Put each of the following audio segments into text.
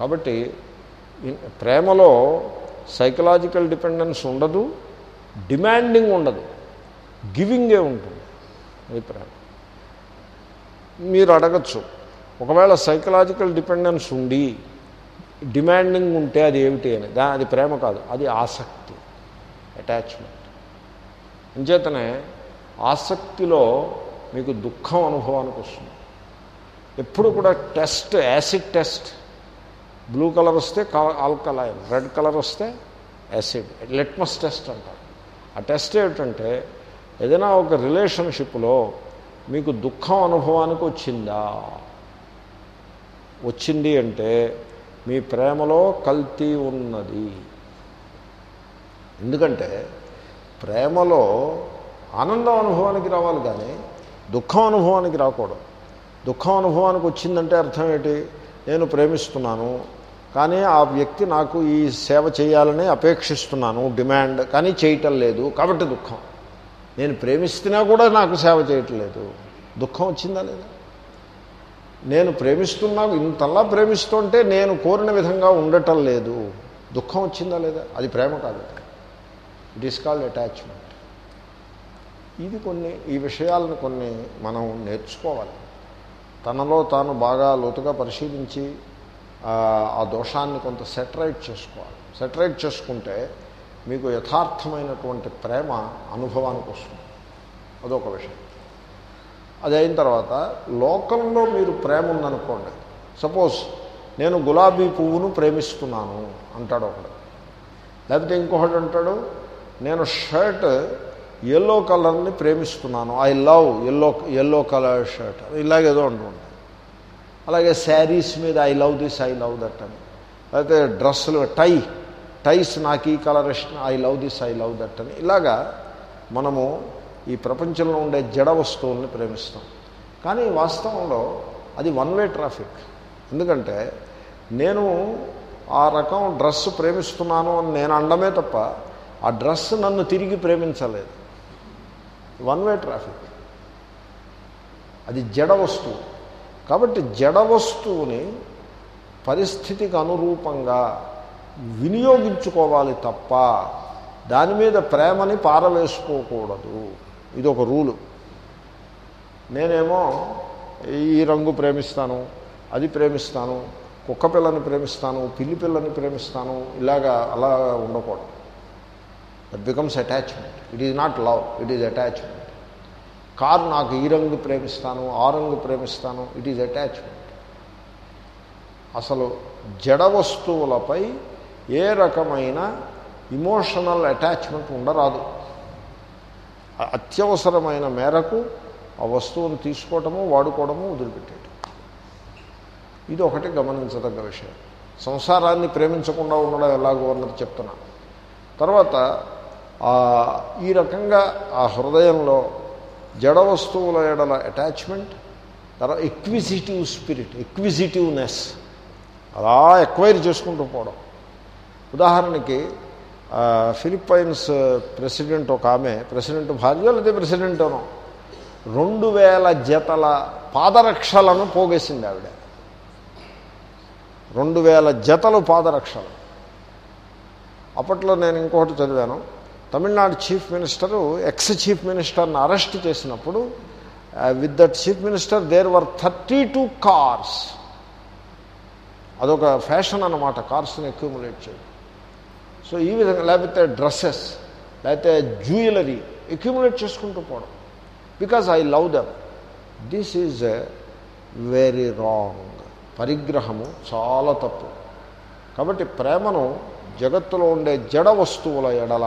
కాబట్టి ప్రేమలో psychological dependence ఉండదు డిమాండింగ్ ఉండదు గివింగే ఉంటుంది అది ప్రేమ. మీరు అడగచ్చు ఒకవేళ సైకలాజికల్ డిపెండెన్స్ ఉండి డిమాండింగ్ ఉంటే అది ఏమిటి అని దా అది ప్రేమ కాదు అది ఆసక్తి అటాచ్మెంట్ అంచేతనే ఆసక్తిలో మీకు దుఃఖం అనుభవానికి వస్తుంది. ఎప్పుడు కూడా test acid test blue colour వస్తే ఆల్కలైన్ రెడ్ కలర్ వస్తే యాసిడ్. లెట్మస్ టెస్ట్ అంటారు. ఆ టెస్ట్ ఏమిటంటే ఏదైనా ఒక రిలేషన్షిప్లో మీకు దుఃఖం అనుభవానికి వచ్చిందా? వచ్చింది అంటే మీ ప్రేమలో కల్తీ ఉన్నది. ఎందుకంటే ప్రేమలో ఆనందం అనుభవానికి రావాలి కానీ దుఃఖం అనుభవానికి రాకూడదు. దుఃఖం అనుభవానికి వచ్చిందంటే అర్థం ఏంటి? నేను ప్రేమిస్తున్నాను కానీ ఆ వ్యక్తి నాకు ఈ సేవ చేయాలని అపేక్షిస్తున్నాను డిమాండ్. కానీ చేయటం లేదు. కాబట్టి దుఃఖం. నేను ప్రేమిస్తున్నా కూడా నాకు సేవ చేయటం లేదు దుఃఖం వచ్చిందా లేదా? నేను ప్రేమిస్తున్నా ఇంతలా ప్రేమిస్తుంటే నేను కోరిన విధంగా ఉండటం లేదు. దుఃఖం వచ్చిందా లేదా? అది ప్రేమ కాదు. ఇట్ ఈస్ కాల్డ్ అటాచ్మెంట్ ఇది కొన్ని ఈ విషయాలను కొన్ని మనం నేర్చుకోవాలి. తనలో తాను బాగా లోతుగా పరిశీలించి ఆ, దోషాన్ని కొంత సెటరైట్ చేసుకోవాలి. సెటరైట్ చేసుకుంటే మీకు యథార్థమైనటువంటి ప్రేమ అనుభవానికి వస్తుంది. అదొక విషయం. అది అయిన తర్వాత లోకంలో మీరు ప్రేమ ఉందనుకోండి. సపోజ్ నేను గులాబీ పువ్వును ప్రేమిస్తున్నాను అంటాడు ఒకడు. లేకపోతే ఇంకొకటి అంటాడు నేను షర్ట్ ఎల్లో కలర్ని ప్రేమిస్తున్నాను. I love yellow yellow colour shirt ఇలాగేదో అంటుంటాను అలాగే శారీస్ మీద I love this I love that అని. లేకపోతే డ్రెస్సులు టై టైస్ నాకు ఈ కలర్ ఇష్టం I love this I love that అని. ఇలాగా మనము ఈ ప్రపంచంలో ఉండే జడ వస్తువుల్ని ప్రేమిస్తాం. కానీ వాస్తవంలో అది వన్ వే ట్రాఫిక్. ఎందుకంటే నేను ఆ రకం డ్రెస్ ప్రేమిస్తున్నాను అని నేను అండమే తప్ప ఆ డ్రెస్ నన్ను తిరిగి ప్రేమించలేదు. One way traffic. అది జడ వస్తువు. కాబట్టి జడ వస్తువుని పరిస్థితికి అనురూపంగా వినియోగించుకోవాలి తప్ప దాని మీద ప్రేమని పారవేసుకోకూడదు. ఇది ఒక రూలు. నేనేమో ఈ రంగు ప్రేమిస్తాను అది ప్రేమిస్తాను కుక్క పిల్లని ప్రేమిస్తాను పిల్లి పిల్లని ప్రేమిస్తాను ఇలాగా అలా ఉండకూడదు. That becomes attachment it is not love it is attachment car నాకు ఈ రంగు ప్రేమిస్తాను ఆ రంగు ప్రేమిస్తాను. ఇట్ ఈజ్ అటాచ్మెంట్ అసలు జడ వస్తువులపై ఏ రకమైన ఇమోషనల్ అటాచ్మెంట్ ఉండరాదు. అత్యవసరమైన మేరకు ఆ వస్తువును తీసుకోవటము వాడుకోవడము వదిలిపెట్టేయటం. ఇది ఒకటి గమనించదగ్గ విషయం. సంసారాన్ని ప్రేమించకుండా ఉండడం ఎలాగో అన్నది చెప్తున్నా. తర్వాత ఈ రకంగా ఆ హృదయంలో జడ వస్తువుల ఎడల అటాచ్మెంట్ తర్వాత ఎక్విజిటివ్ స్పిరిట్ ఎక్విజిటివ్నెస్. అలా ఎక్వైర్ చేసుకుంటూ పోవడం. ఉదాహరణకి ఫిలిప్పైన్స్ ప్రెసిడెంట్ ఒక ఆమె ప్రెసిడెంట్ భార్య లేదా ప్రెసిడెంట్ అనో రెండు వేల జతల పాదరక్షలను పోగేసింది ఆవిడ. రెండు వేల జతలు పాదరక్షలు. అప్పట్లో నేను ఇంకొకటి చదివాను. Tamil Nadu chief minister ex chief మినిస్టర్ని అరెస్ట్ చేసినప్పుడు with that chief minister there were thirty two cars. అదొక ఫ్యాషన్ అన్నమాట కార్స్ని అక్యూములేట్ చేయడం. సో ఈ విధంగా లేకపోతే డ్రెస్సెస్ లేకపోతే జ్యువెలరీ అక్యూములేట్ చేసుకుంటూ పోవడం. Because I love them this is very wrong పరిగ్రహము చాలా తప్పు. కాబట్టి ప్రేమను జగత్తులో ఉండే జడ వస్తువుల ఎడల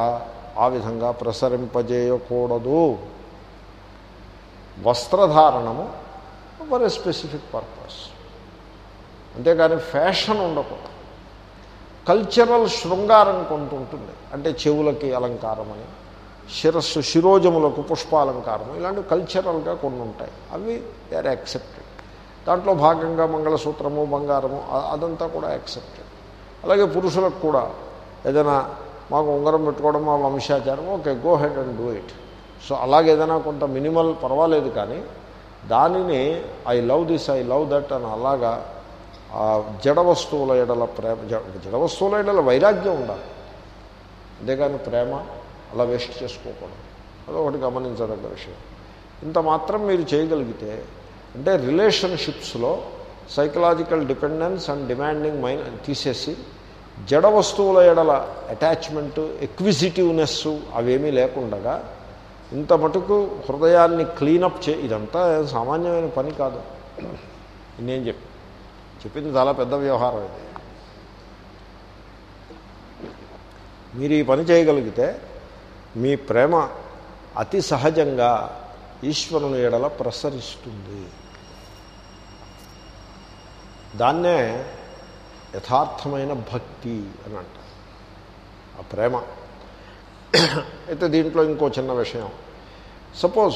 ఆ విధంగా ప్రసరింపజేయకూడదు. వస్త్రధారణము ఫర్ ఎ స్పెసిఫిక్ పర్పస్ అంతేకాని ఫ్యాషన్ ఉండకూడదు. కల్చరల్ శృంగారం కొంత ఉంటుంది. అంటే చెవులకి అలంకారం అని శిరస్సు శిరోజములకు పుష్పాలంకారం ఇలాంటివి కల్చరల్గా కొన్ని ఉంటాయి. అవి దే ఆర్ యాక్సెప్టెడ్ దాంట్లో భాగంగా మంగళసూత్రము బంగారము అదంతా కూడా యాక్సెప్టెడ్ అలాగే పురుషులకు కూడా ఏదైనా మాకు ఉంగరం పెట్టుకోవడం మా వంశాచారం okay go ahead and do it. So అలాగేదైనా కొంత మినిమల్ పర్వాలేదు కానీ దానిని I love this I love that అని అలాగా ఆ జడ వస్తువుల ఎడల ప్రేమ జడ వస్తువుల ఎడల వైరాగ్యం ఉండాలి. అంతేగాని ప్రేమ అలా వేస్ట్ చేసుకోకూడదు. అదొకటి గమనించదగ్గ విషయం. ఇంత మాత్రం మీరు చేయగలిగితే అంటే రిలేషన్షిప్స్లో psychological dependence and demanding mind తీసేసి జడ వస్తువుల ఎడల అటాచ్మెంట్ ఎక్విజిటివ్నెస్ అవేమీ లేకుండగా ఇంత మటుకు హృదయాన్ని క్లీనప్ చే ఇదంతా సామాన్యమైన పని కాదు. నేను చెప్పి చెప్పింది చాలా పెద్ద వ్యవహారం ఇది. మీరు ఈ పని చేయగలిగితే మీ ప్రేమ అతి సహజంగా ఈశ్వరుని ఎడల ప్రసరిస్తుంది. దాన్నే యథార్థమైన భక్తి అని అంటారు. ఆ ప్రేమ. అయితే దీంట్లో ఇంకో చిన్న విషయం. సపోజ్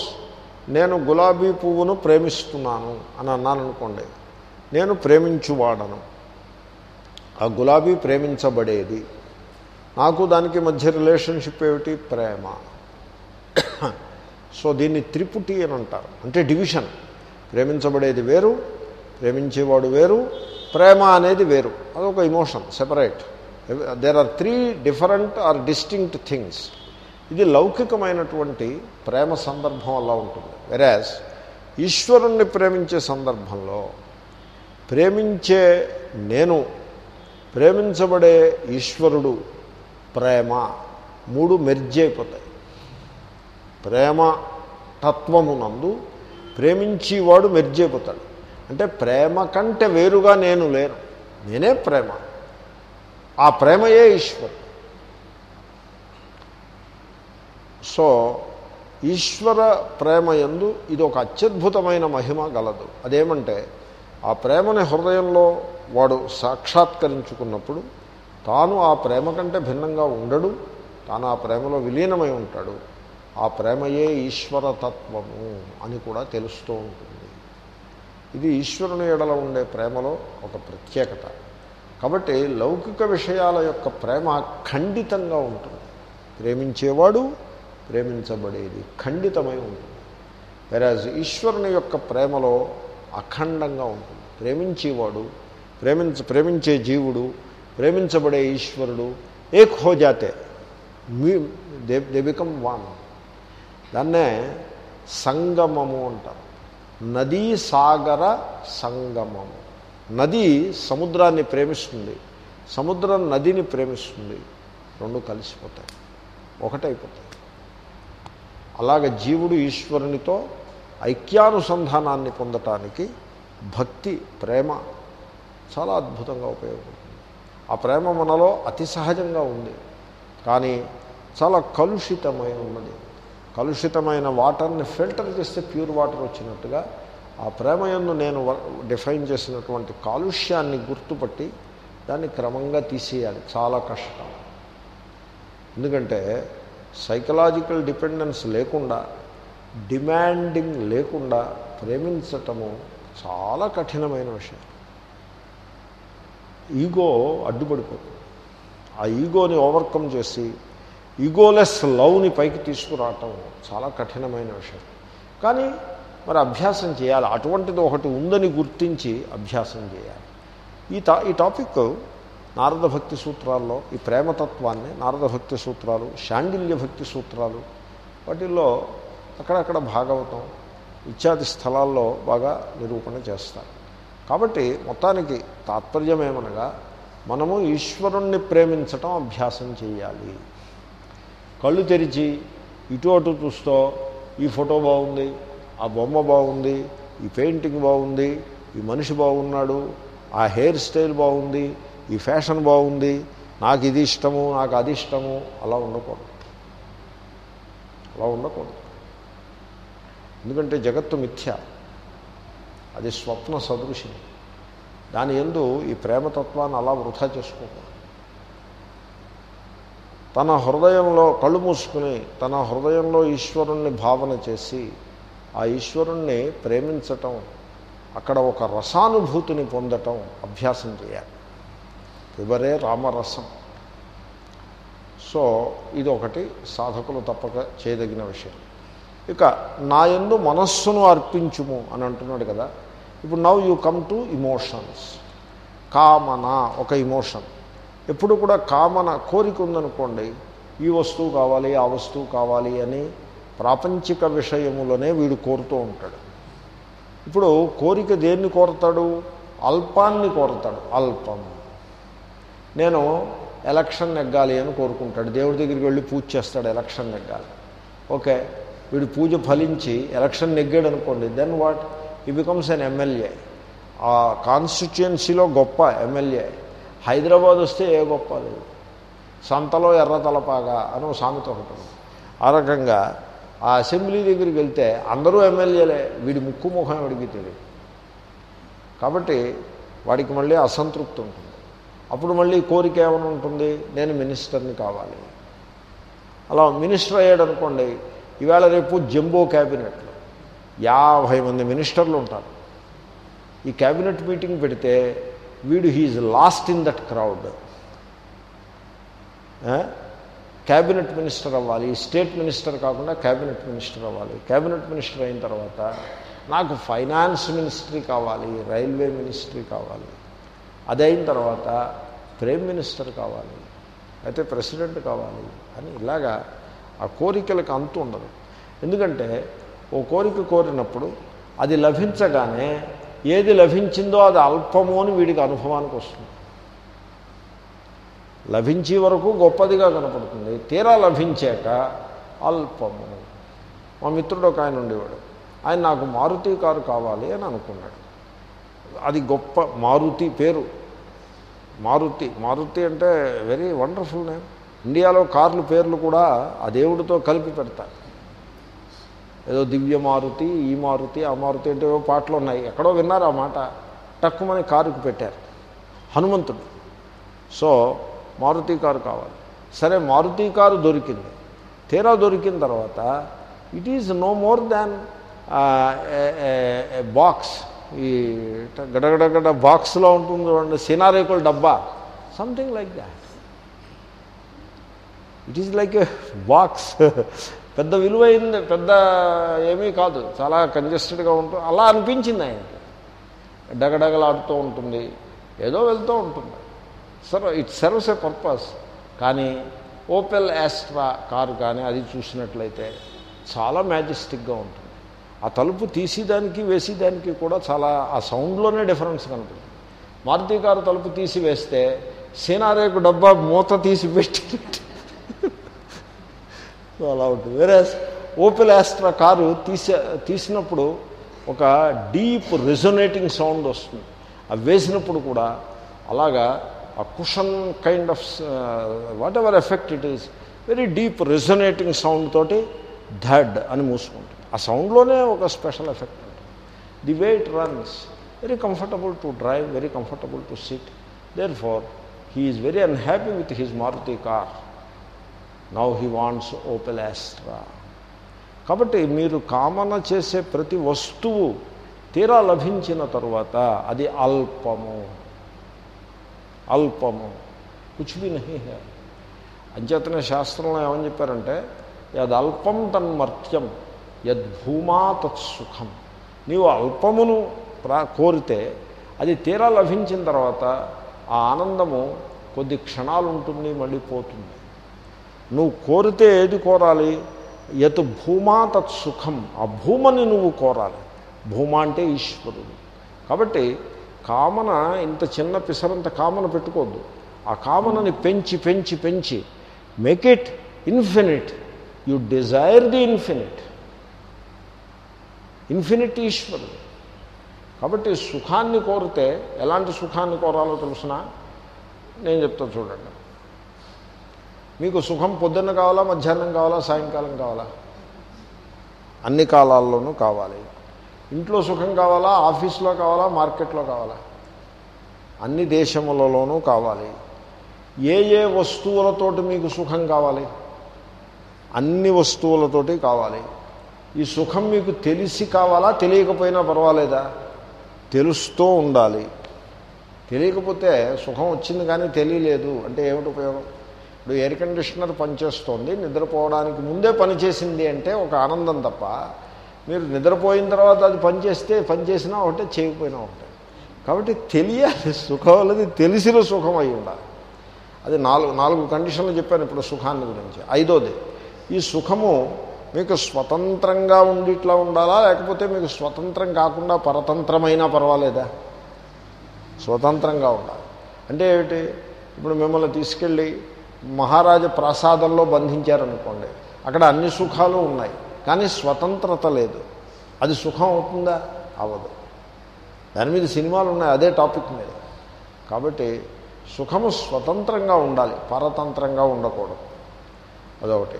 నేను గులాబీ పువ్వును ప్రేమిస్తున్నాను అని అన్నాను అనుకోండి నేను ప్రేమించువాడను. ఆ గులాబీ ప్రేమించబడేది. నాకు దానికి మధ్య రిలేషన్షిప్ ఏమిటి? ప్రేమ. సో దీన్ని త్రిపుటి అని అంటారు. అంటే డివిజన్. ప్రేమించబడేది వేరు ప్రేమించేవాడు వేరు ప్రేమ అనేది వేరు. అదొక emotion separate there are three different or distinct things ఇది లౌకికమైనటువంటి ప్రేమ సందర్భం అలా ఉంటుంది. వెరాజ్ ఈశ్వరుణ్ణి ప్రేమించే సందర్భంలో ప్రేమించే నేను ప్రేమించబడే ఈశ్వరుడు ప్రేమ మూడు మెర్జ్ అయిపోతాయి. ప్రేమ తత్వమునందు ప్రేమించేవాడు మెర్జ్ అయిపోతాడు. అంటే ప్రేమ కంటే వేరుగా నేను లేను. నేనే ప్రేమ. ఆ ప్రేమయే ఈశ్వరుడు సో ఈశ్వర ప్రేమ యందు ఇది ఒక అత్యద్భుతమైన మహిమ గలదు. అదేమంటే ఆ ప్రేమని హృదయంలో వాడు సాక్షాత్కరించుకున్నప్పుడు తాను ఆ ప్రేమ కంటే భిన్నంగా ఉండడు తాను ఆ ప్రేమలో విలీనమై ఉంటాడు. ఆ ప్రేమయే ఈశ్వరతత్వము అని కూడా తెలుస్తూ ఉంటుంది. ఇది ఈశ్వరుని ఎడల ఉండే ప్రేమలో ఒక ప్రత్యేకత. కాబట్టి లౌకిక విషయాల యొక్క ప్రేమ ఖండితంగా ఉంటుంది. ప్రేమించేవాడు ప్రేమించబడేది ఖండితమై ఉంటుంది. వెరాజ్ ఈశ్వరుని యొక్క ప్రేమలో అఖండంగా ఉంటుంది. ప్రేమించేవాడు ప్రేమించ ప్రేమించే జీవుడు ప్రేమించబడే ఈశ్వరుడు ఏక్ హో జాతే మీ దే బికమ్ వాన్ దాన్నే సంగమము అంటారు. నదీ సాగర సంగమము నది సముద్రాన్ని ప్రేమిస్తుంది. సముద్రం నదిని ప్రేమిస్తుంది. రెండు కలిసిపోతాయి. ఒకటైపోతాయి. అలాగ జీవుడు ఈశ్వరునితో ఐక్యానుసంధానాన్ని పొందటానికి భక్తి ప్రేమ చాలా అద్భుతంగా ఉపయోగపడుతుంది. ఆ ప్రేమ మనలో అతి సహజంగా ఉంది. కానీ చాలా కలుషితమై ఉన్నది. కలుషితమైన వాటర్ని ఫిల్టర్ చేస్తే ప్యూర్ వాటర్ వచ్చినట్టుగా ఆ ప్రేమయందు నేను డిఫైన్ చేసినటువంటి కాలుష్యాన్ని గుర్తుపట్టి దాన్ని క్రమంగా తీసేయాలి. చాలా కష్టం. ఎందుకంటే సైకలాజికల్ డిపెండెన్స్ లేకుండా డిమాండింగ్ లేకుండా ప్రేమించటము చాలా కఠినమైన విషయం. ఈగో అడ్డుపడిపోతుంది. ఆ ఈగోని ఓవర్కమ్ చేసి ఈగోలెస్ లవ్ని పైకి తీసుకురావటం చాలా కఠినమైన విషయం. కానీ మరి అభ్యాసం చేయాలి. అటువంటిది ఒకటి ఉందని గుర్తించి అభ్యాసం చేయాలి. ఈ టా ఈ టాపిక్ నారద భక్తి సూత్రాల్లో ఈ ప్రేమతత్వాన్ని నారద భక్తి సూత్రాలు శాండిల్య భక్తి సూత్రాలు వాటిల్లో అక్కడక్కడ భాగవతం ఇత్యాది స్థలాల్లో బాగా నిరూపణ చేస్తారు. కాబట్టి మొత్తానికి తాత్పర్యం ఏమనగా మనము ఈశ్వరుణ్ణి ప్రేమించటం అభ్యాసం చేయాలి. కళ్ళు తెరిచి ఇటు అటు చూస్తూ ఈ ఫోటో బాగుంది ఆ బొమ్మ బాగుంది ఈ పెయింటింగ్ బాగుంది ఈ మనిషి బాగున్నాడు ఆ హెయిర్ స్టైల్ బాగుంది ఈ ఫ్యాషన్ బాగుంది నాకు ఇది ఇష్టము నాకు అది ఇష్టము. అలా ఉండకూడదు. అలా ఉండకూడదు. ఎందుకంటే జగత్తు మిథ్య. అది స్వప్న సదృశం దాని ఎందు ఈ ప్రేమతత్వాన్ని అలా వృధా చేసుకోకూడదు. తన హృదయంలో కళ్ళు మూసుకుని తన హృదయంలో ఈశ్వరుణ్ణి భావన చేసి ఆ ఈశ్వరుణ్ణి ప్రేమించటం అక్కడ ఒక రసానుభూతిని పొందటం అభ్యాసం చేయాలి. వివరే రామరసం. సో ఇది ఒకటి సాధకులు తప్పక చేయదగిన విషయం. ఇక నా యందు మనస్సును అర్పించుము అని అంటున్నాడు కదా. ఇప్పుడు now you come to emotions. కామన ఒక ఇమోషన్. ఎప్పుడు కూడా కామన కోరిక ఉందనుకోండి ఈ వస్తువు కావాలి ఆ వస్తువు కావాలి అని ప్రాపంచిక విషయములనే వీడు కోరుతూ ఉంటాడు. ఇప్పుడు కోరిక దేన్ని కోరతాడు? అల్పాన్ని కోరతాడు. అల్పం. నేను ఎలక్షన్ నెగ్గాలి అని కోరుకుంటాడు. దేవుడి దగ్గరికి వెళ్ళి పూజ చేస్తాడు ఎలక్షన్ నెగ్గాలి. ఓకే వీడు పూజ ఫలించి ఎలక్షన్ నెగ్గాడు అనుకోండి then what he becomes an MLA ఆ కాన్స్టిట్యుయెన్సీలో గొప్ప ఎమ్మెల్యే హైదరాబాద్ వస్తే ఏ గొప్ప లేదు. సంతలో ఎర్ర తలపాగా అని సామెత ఒకటి ఆ రకంగా ఆ అసెంబ్లీ దగ్గరికి వెళ్తే అందరూ ఎమ్మెల్యేలే వీడి ముక్కు ముఖం ఎవడికి తెలియదు. కాబట్టి వాడికి మళ్ళీ అసంతృప్తి ఉంటుంది. అప్పుడు మళ్ళీ కోరిక ఏమైనా ఉంటుంది? నేను మినిస్టర్ని కావాలి. అలా మినిస్టర్ అయ్యాడు అనుకోండి ఈవేళ రేపు జంబో క్యాబినెట్లు యాభై మంది మినిస్టర్లు ఉంటారు. ఈ క్యాబినెట్ మీటింగ్ పెడితే వీడు he's lost in that crowd. Cabinet minister అవ్వాలి స్టేట్ మినిస్టర్ కాకుండా క్యాబినెట్ మినిస్టర్ అవ్వాలి. క్యాబినెట్ మినిస్టర్ అయిన తర్వాత నాకు ఫైనాన్స్ మినిస్ట్రీ కావాలి రైల్వే మినిస్ట్రీ కావాలి. అది అయిన తర్వాత ప్రైమ్ మినిస్టర్ కావాలి అయితే ప్రెసిడెంట్ కావాలి అని ఇలాగా ఆ కోరికలకు అంతు ఉండదు. ఎందుకంటే ఓ కోరిక కోరినప్పుడు అది లభించగానే ఏది లభించిందో అది అల్పము అని వీడికి అనుభవానికి వస్తుంది. లభించే వరకు గొప్పదిగా కనపడుతుంది. తీరా లభించాక అల్పము. మా మిత్రుడు ఒక ఆయన ఉండేవాడు. ఆయన నాకు మారుతి కారు కావాలి అని అనుకున్నాడు. అది గొప్ప మారుతి పేరు. మారుతి మారుతి అంటే వెరీ వండర్ఫుల్ నేమ్ ఇండియాలో కార్లు పేర్లు కూడా ఆ దేవుడితో కలిపి పెడతారు. ఏదో దివ్య మారుతి ఈ మారుతి ఆ మారుతి అంటే ఏవో పాటలు ఉన్నాయి. ఎక్కడో విన్నారు ఆ మాట. టక్కుమని కారుకి పెట్టారు. హనుమంతుడు. సో మారుతి కారు కావాలి. సరే మారుతి కారు దొరికింది. తీరా దొరికిన తర్వాత it is no more than box ఈ గడగడగడ బాక్స్లో ఉంటుంది చూడండి సినారేకుల డబ్బా. Something like that it is like a box పెద్ద విలువైంది పెద్ద ఏమీ కాదు. చాలా కంజెస్టెడ్గా ఉంటుంది అలా అనిపించింది ఆయనకి. డగడగలాడుతూ ఉంటుంది. ఏదో వెళ్తూ ఉంటుంది. సరే ఇట్ సర్వ్స్ ఎ పర్పస్. కానీ ఓపెల్ యాస్ట్రా కారు కానీ అది చూసినట్లయితే చాలా మ్యాజెస్టిక్గా ఉంటుంది. ఆ తలుపు తీసేదానికి వేసేదానికి కూడా చాలా ఆ సౌండ్లోనే డిఫరెన్స్ కనపడుతుంది. మారుతి కారు తలుపు తీసి వేస్తే సీనారేకు డబ్బా మూత తీసి పెట్టి అలా ఉంటుంది. వేరే ఓపెల్ యాస్ట్రా కారు తీసే తీసినప్పుడు ఒక డీప్ రెజొనేటింగ్ సౌండ్ వస్తుంది. అవి వేసినప్పుడు కూడా అలాగా ఆ cushion kind of whatever effect it is very deep resonating sound తోటి ధడ్ అని మూసుకుంటుంది. ఆ సౌండ్లోనే ఒక స్పెషల్ ఎఫెక్ట్ ఉంటుంది. The way it runs very comfortable to drive very comfortable to sit therefore he is very unhappy with his Maruti car now he wants Opel Astra కాబట్టి మీరు కామన చేసే ప్రతి వస్తువు తీరా లభించిన తరువాత అది అల్పము. అల్పము. కుచ్ బి నహి హే అంచేతనే శాస్త్రంలో ఏమని చెప్పారంటే యదల్పం తన్మర్త్యం యద్భూమా తత్సుఖం నీవు అల్పమును ప్రా కోరితే అది తీరా లభించిన తర్వాత ఆ ఆనందము కొద్ది క్షణాలు ఉంటుంది మళ్ళీ పోతుంది. నువ్వు కోరితే ఏది కోరాలి? యత్ భూమా తత్ సుఖం. ఆ భూమని నువ్వు కోరాలి. భూమ అంటే ఈశ్వరుడు. కాబట్టి కామన ఇంత చిన్న పిసరంత కామన పెట్టుకోవద్దు. ఆ కామనని పెంచి పెంచి పెంచి make it infinite you desire the infinite infinite ఈశ్వరుడు. కాబట్టి సుఖాన్ని కోరితే ఎలాంటి సుఖాన్ని కోరాలో తెలుసిన? నేను చెప్తా చూడండి. మీకు సుఖం పొద్దున్న కావాలా మధ్యాహ్నం కావాలా సాయంకాలం కావాలా? అన్ని కాలాల్లోనూ కావాలి. ఇంట్లో సుఖం కావాలా ఆఫీస్లో కావాలా మార్కెట్లో కావాలా? అన్ని దేశములలోనూ కావాలి. ఏ ఏ వస్తువులతోటి మీకు సుఖం కావాలి? అన్ని వస్తువులతోటి కావాలి. ఈ సుఖం మీకు తెలిసి కావాలా తెలియకపోయినా పర్వాలేదా? తెలుస్తూ ఉండాలి. తెలియకపోతే సుఖం వచ్చింది కానీ తెలియలేదు. అంటే ఏమిటి ఉపయోగం? ఇప్పుడు ఎయిర్ కండిషనర్ పనిచేస్తోంది నిద్రపోవడానికి ముందే పనిచేసింది అంటే ఒక ఆనందం తప్ప మీరు నిద్రపోయిన తర్వాత అది పనిచేస్తే పనిచేసినా ఒకటే చేయకపోయినా ఒకటే. కాబట్టి తెలియాలి సుఖం అనేది తెలిసిన సుఖం అయి ఉండాలి. అది నాలుగు నాలుగు కండిషన్లు చెప్పాను ఇప్పుడు సుఖాన్ని గురించి. ఐదోది ఈ సుఖము మీకు స్వతంత్రంగా ఉండిట్లా ఉండాలా లేకపోతే మీకు స్వతంత్రం కాకుండా పరతంత్రమైనా పర్వాలేదా? స్వతంత్రంగా ఉండాలి. అంటే ఏమిటి? ఇప్పుడు మిమ్మల్ని తీసుకెళ్ళి మహారాజ ప్రసాదంలో బంధించారనుకోండి అక్కడ అన్ని సుఖాలు ఉన్నాయి కానీ స్వతంత్రత లేదు. అది సుఖం అవుతుందా? అవ్వదు దాని మీద సినిమాలు ఉన్నాయి అదే టాపిక్ మీద. కాబట్టి సుఖము స్వతంత్రంగా ఉండాలి పరతంత్రంగా ఉండకూడదు. అదొకటి.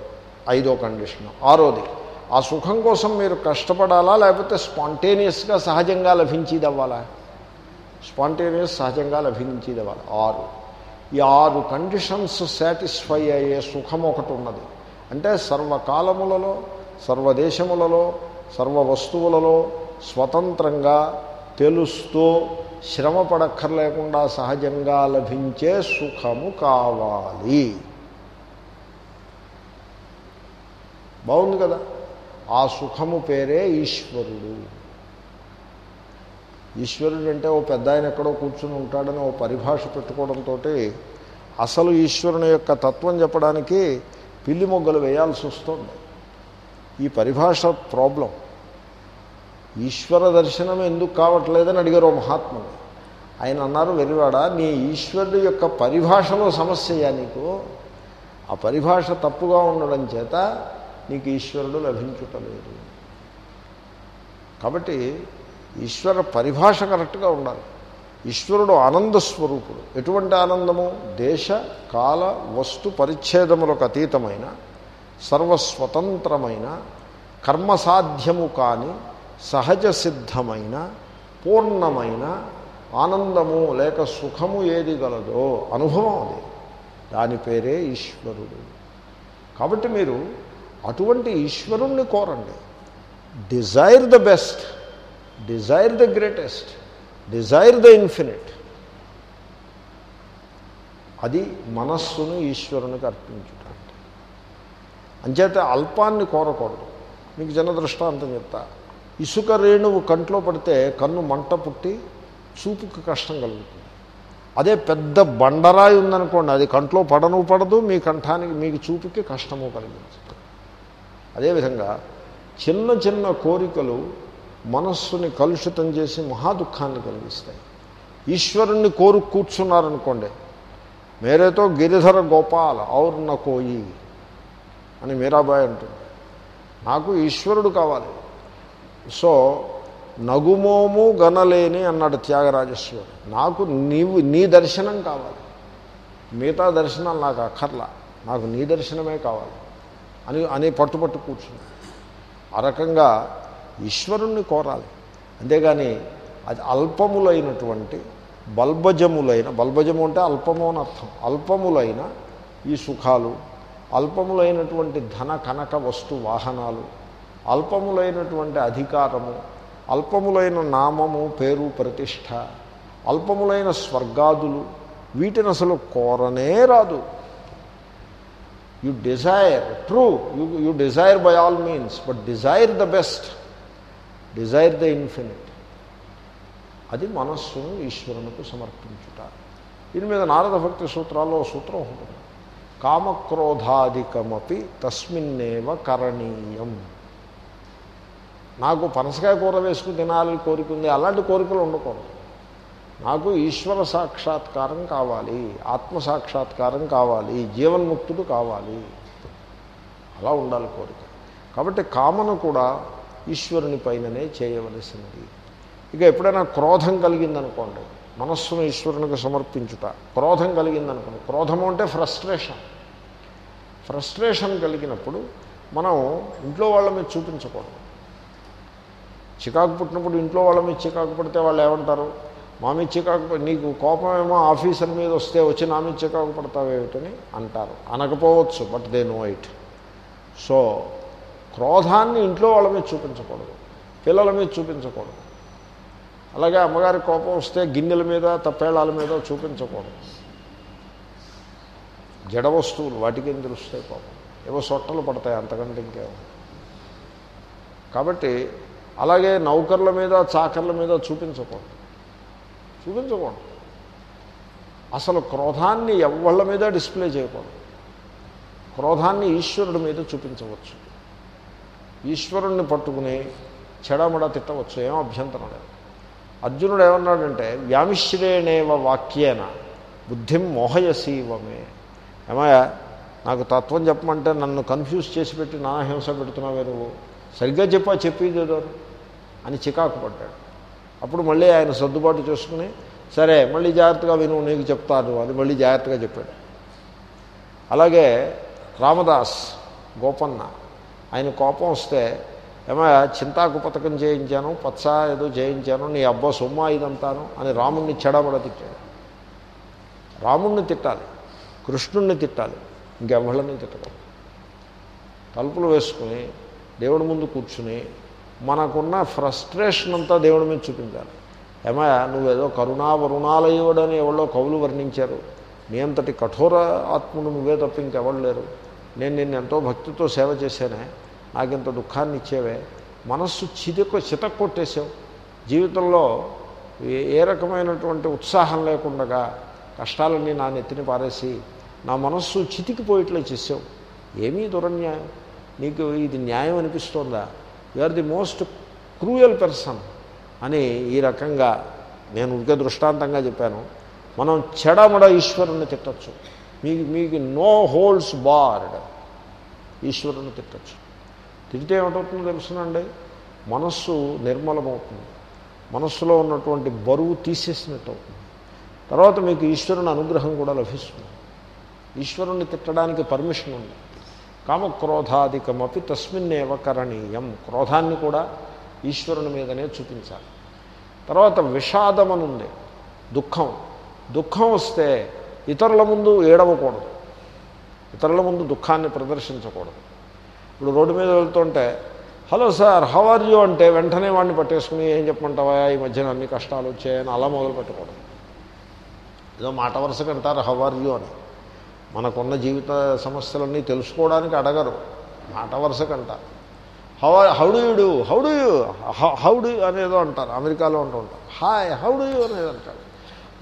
ఐదో కండిషన్. ఆరోది ఆ సుఖం కోసం మీరు కష్టపడాలా లేకపోతే స్పాంటేనియస్గా సహజంగా లభించేది అవ్వాలా స్పాంటేనియస్ సహజంగా లభించేది అవ్వాలి ఆరు. ఈ ఆరు కండిషన్స్ సాటిస్ఫై అయ్యే సుఖం ఒకటి ఉన్నది. అంటే సర్వకాలములలో సర్వదేశములలో సర్వ వస్తువులలో స్వతంత్రంగా తెలుస్తూ శ్రమ పడక్కర్లేకుండా సహజంగా లభించే సుఖము కావాలి. బాగుంది కదా? ఆ సుఖము పేరే ఈశ్వరుడు. ఈశ్వరుడు అంటే ఓ పెద్ద ఆయన ఎక్కడో కూర్చుని ఉంటాడని ఓ పరిభాష పెట్టుకోవడంతో అసలు ఈశ్వరుని యొక్క తత్వం చెప్పడానికి పిల్లి మొగ్గలు వేయాల్సి వస్తుంది. ఈ పరిభాష ప్రాబ్లం. ఈశ్వర దర్శనం ఎందుకు కావట్లేదని అడిగారు మహాత్ముడు. ఆయన అన్నారు వెరివాడ నీ ఈశ్వరుడు యొక్క పరిభాషలో సమస్యయా నీకు? ఆ పరిభాష తప్పుగా ఉండడం చేత నీకు ఈశ్వరుడు లభించుటలేదు. కాబట్టి ఈశ్వర పరిభాష కరెక్ట్గా ఉండాలి. ఈశ్వరుడు ఆనంద స్వరూపుడు. ఎటువంటి ఆనందము? దేశ కాల వస్తు పరిచ్ఛేదములకు అతీతమైన సర్వస్వతంత్రమైన కర్మసాధ్యము కాని సహజ సిద్ధమైన పూర్ణమైన ఆనందము లేక సుఖము ఏది గలదో అనుభవం అది. దాని పేరే ఈశ్వరుడు. కాబట్టి మీరు అటువంటి ఈశ్వరుణ్ణి కోరండి. Desire the best. Desire the greatest desire the infinite అది మనస్సును ఈశ్వరునికి అర్పించుట అంటే. అంచేత అల్పాన్ని కోరకూడదు. మీకు జన దృష్టాంతం చెప్తా. ఇసుక రేణువు కంట్లో పడితే కన్ను మంట పుట్టి చూపుకి కష్టం కలుగుతుంది. అదే పెద్ద బండరాయి ఉందనుకోండి అది కంట్లో పడను పడదు మీ కంఠానికి మీకు చూపుకి కష్టము కలిగించదు. అదేవిధంగా చిన్న చిన్న కోరికలు మనస్సుని కలుషితం చేసి మహాదుఖాన్ని కలిగిస్తాయి. ఈశ్వరుణ్ణి కోరు కూర్చున్నారనుకోండి మేరేతో గిరిధర గోపాల్ ఔర్ కోయి అని మీరాబాయ్ అంటుంది. నాకు ఈశ్వరుడు కావాలి. సో నగుమోము గనలేని అన్నాడు త్యాగరాజేశ్వరు నాకు నీవు నీ దర్శనం కావాలి. మిగతా దర్శనం నాకు అక్కర్లా. నాకు నీ దర్శనమే కావాలి. అని అని పట్టుపట్టు కూర్చున్నాను ఆ రకంగా ఈశ్వరుణ్ణి కోరాలి. అంతేగాని అది అల్పములైనటువంటి బల్బజములైన బల్బజము అంటే అల్పము అని అర్థం. అల్పములైన ఈ సుఖాలు అల్పములైనటువంటి ధన కనక వస్తు వాహనాలు అల్పములైనటువంటి అధికారము అల్పములైన నామము పేరు ప్రతిష్ట అల్పములైన స్వర్గాదులు వీటిని అసలు కోరనే రాదు. You desire true you you desire by all means but desire the best desire the infinite. అది మనస్సును ఈశ్వరునికి సమర్పించుట. దీని మీద నారద భక్తి సూత్రాల్లో సూత్రం ఉంటుంది. కామక్రోధాధికమపి తస్మిన్నేవ కరణీయం. నాకు పనసకాయ కూర వేసుకుని తినాలని కోరిక ఉంది. అలాంటి కోరికలు ఉండకూడదు. నాకు ఈశ్వర సాక్షాత్కారం కావాలి. ఆత్మ సాక్షాత్కారం కావాలి. జీవన్ముక్తుడు కావాలి. అలా ఉండాలి కోరిక. కాబట్టి కామను కూడా ఈశ్వరుని పైననే చేయవలసినది. ఇక ఎప్పుడైనా క్రోధం కలిగిందనుకోండి మనస్సును ఈశ్వరునికి సమర్పించుట. క్రోధం కలిగిందనుకోండి క్రోధము అంటే ఫ్రస్ట్రేషన్. ఫ్రస్ట్రేషన్ కలిగినప్పుడు మనం ఇంట్లో వాళ్ళ మీద చూపించకూడదు. చికాకు పుట్టినప్పుడు ఇంట్లో వాళ్ళ మీద చికాకు పడితే వాళ్ళు ఏమంటారు? మా మీద చికాకు నీకు కోపమేమో ఆఫీసర్ మీద వస్తే వచ్చి నా మీద చికాకు పడతావేమిటని అంటారు. అనకపోవచ్చు but they know it. So క్రోధాన్ని ఇంట్లో వాళ్ళ మీద చూపించకూడదు పిల్లల మీద చూపించకూడదు. అలాగే అమ్మగారి కోపం వస్తే గిన్నెల మీద తప్పేళాల మీద చూపించకూడదు. జడ వస్తువులు వాటికి ఏం తెలుస్తాయి కోపం? ఏవో సొట్టలు పడతాయి అంతకంటే ఇంకేమో కాబట్టి అలాగే నౌకర్ల మీద చాకర్ల మీద చూపించకూడదు. చూపించకూడదు. అసలు క్రోధాన్ని ఎవళ్ళ మీద డిస్ప్లే చేయకూడదు. క్రోధాన్ని ఈశ్వరుడి మీద చూపించవచ్చు. ఈశ్వరుణ్ణి పట్టుకుని చెడమడ తిట్టవచ్చు ఏం అభ్యంతరం లేదు. అర్జునుడు ఏమన్నాడంటే వ్యామిశ్రేణేవ వాక్యేన బుద్ధిం మోహయసీవమే. ఏమయ్యా నాకు తత్వం చెప్పమంటే నన్ను కన్ఫ్యూజ్ చేసి పెట్టి నా హింస పెడుతున్నావే నువ్వు. సరిగ్గా చెప్పా చెప్పేది అని. చికాకు పడ్డాడు. అప్పుడు మళ్ళీ ఆయన సర్దుబాటు చేసుకుని సరే మళ్ళీ జాగ్రత్తగా విను నీకు చెప్తాను. అని మళ్ళీ జాగ్రత్తగా చెప్పాడు. అలాగే రామదాస్ గోపన్న ఆయన కోపం వస్తే ఏమో చింతాకు పథకం చేయించాను పచ్చ ఏదో చేయించాను నీ అబ్బా సొమ్మ ఇదంతాను అని రాముణ్ణి చెడబడ తిట్టాడు. రాముణ్ణి తిట్టాలి కృష్ణుణ్ణి తిట్టాలి ఇంకెవళ్ళని తిట్టకూడదు. తలుపులు వేసుకుని దేవుడి ముందు కూర్చుని మనకున్న ఫ్రస్ట్రేషన్ అంతా దేవుడి మీద చూపించాలి. ఏమయ్యా నువ్వేదో కరుణా వరుణాలయుడని ఎవరో కవులు వర్ణించారు నీ అంతటి కఠోర ఆత్ముడు నువ్వే తప్ప ఇంకెవరు లేరు. నేను నిన్ను ఎంతో భక్తితో సేవ చేశానే నాకింత దుఃఖాన్ని ఇచ్చేవే? మనస్సు చితక కొట్టేసావు జీవితంలో ఏ- రకమైనటువంటి ఉత్సాహం లేకుండా కష్టాలన్నీ నా నెత్తిని పారేసి నా మనస్సు చితికిపోయేట్లే చేసావు ఏమీ దురన్యాయం? నీకు ఇది న్యాయం అనిపిస్తోందా? You are the most cruel person అని ఈ రకంగా నేను ఇంకా దృష్టాంతంగా చెప్పాను. మనం చెడమడ ఈశ్వరుణ్ణి తిట్టచ్చు. మీకు మీకు నో హోల్స్ బార్డ్. ఈశ్వరుని తిట్టచ్చు. తిడితే ఏమిటవుతుందో తెలుసునండి? మనస్సు నిర్మలమవుతుంది. మనస్సులో ఉన్నటువంటి బరువు తీసేసినట్టు అవుతుంది తర్వాత మీకు ఈశ్వరుని అనుగ్రహం కూడా లభిస్తుంది. ఈశ్వరుణ్ణి తిట్టడానికి పర్మిషన్ ఉంది. కామక్రోధాధికమపి తస్మిన్నేవ కరణీయం. క్రోధాన్ని కూడా ఈశ్వరుని మీదనే చూపించాలి. తర్వాత విషాదం ఉంది దుఃఖం. దుఃఖం వస్తే ఇతరుల ముందు ఏడవకూడదు. ఇతరుల ముందు దుఃఖాన్ని ప్రదర్శించకూడదు. ఇప్పుడు రోడ్డు మీద వెళ్తుంటే hello sir how are you? అంటే వెంటనే వాడిని పట్టేసుకుని ఏం చెప్పమంటావా? ఈ మధ్యన అన్ని కష్టాలు వచ్చాయని అలా మొదలు పెట్టకూడదు. ఏదో మాట వరుసగా అంటారు హౌ ఆర్ యూ? అని. మనకున్న జీవిత సమస్యలన్నీ తెలుసుకోవడానికి అడగరు. మాట వరుసగా అంటారు. How how do you do how do you how do అనేదో అంటారు. అమెరికాలో ఉంటూ ఉంటారు. Hi how do you? అనేది అంటారు.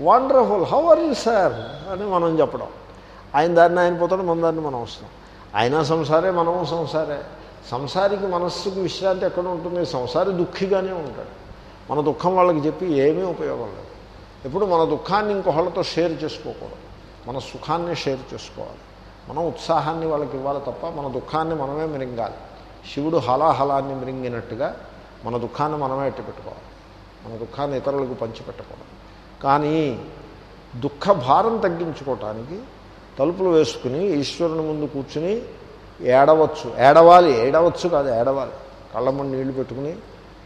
Wonderful how are you sir అని మనం చెప్పడం. ఆయన దారిని ఆయన పోతాడు మన దారిని మనం వస్తాం. ఆయన సంసారే మనము సంసారే. సంసారికి మనస్సుకి విశ్రాంతి ఎక్కడ ఉంటుంది? సంసారి దుఃఖిగానే ఉంటాడు. మన దుఃఖం వాళ్ళకి చెప్పి ఏమీ ఉపయోగం లేదు. ఎప్పుడు మన దుఃఖాన్ని ఇంకొకళ్ళతో షేర్ చేసుకోకూడదు. మన సుఖాన్ని షేర్ చేసుకోవాలి. మనం ఉత్సాహాన్ని వాళ్ళకి ఇవ్వాలి తప్ప మన దుఃఖాన్ని మనమే మిరింగాలి. శివుడు హలాహలాన్ని మిరింగినట్టుగా మన దుఃఖాన్ని మనమే ఎట్టి పెట్టుకోవాలి మన దుఃఖాన్ని ఇతరులకు పంచిపెట్టకూడదు. కానీ దుఃఖ భారం తగ్గించుకోవటానికి తలుపులు వేసుకుని ఈశ్వరుని ముందు కూర్చుని ఏడవచ్చు. ఏడవాలి. ఏడవచ్చు కాదు ఏడవాలి. కళ్ళమ్మని నీళ్ళు పెట్టుకుని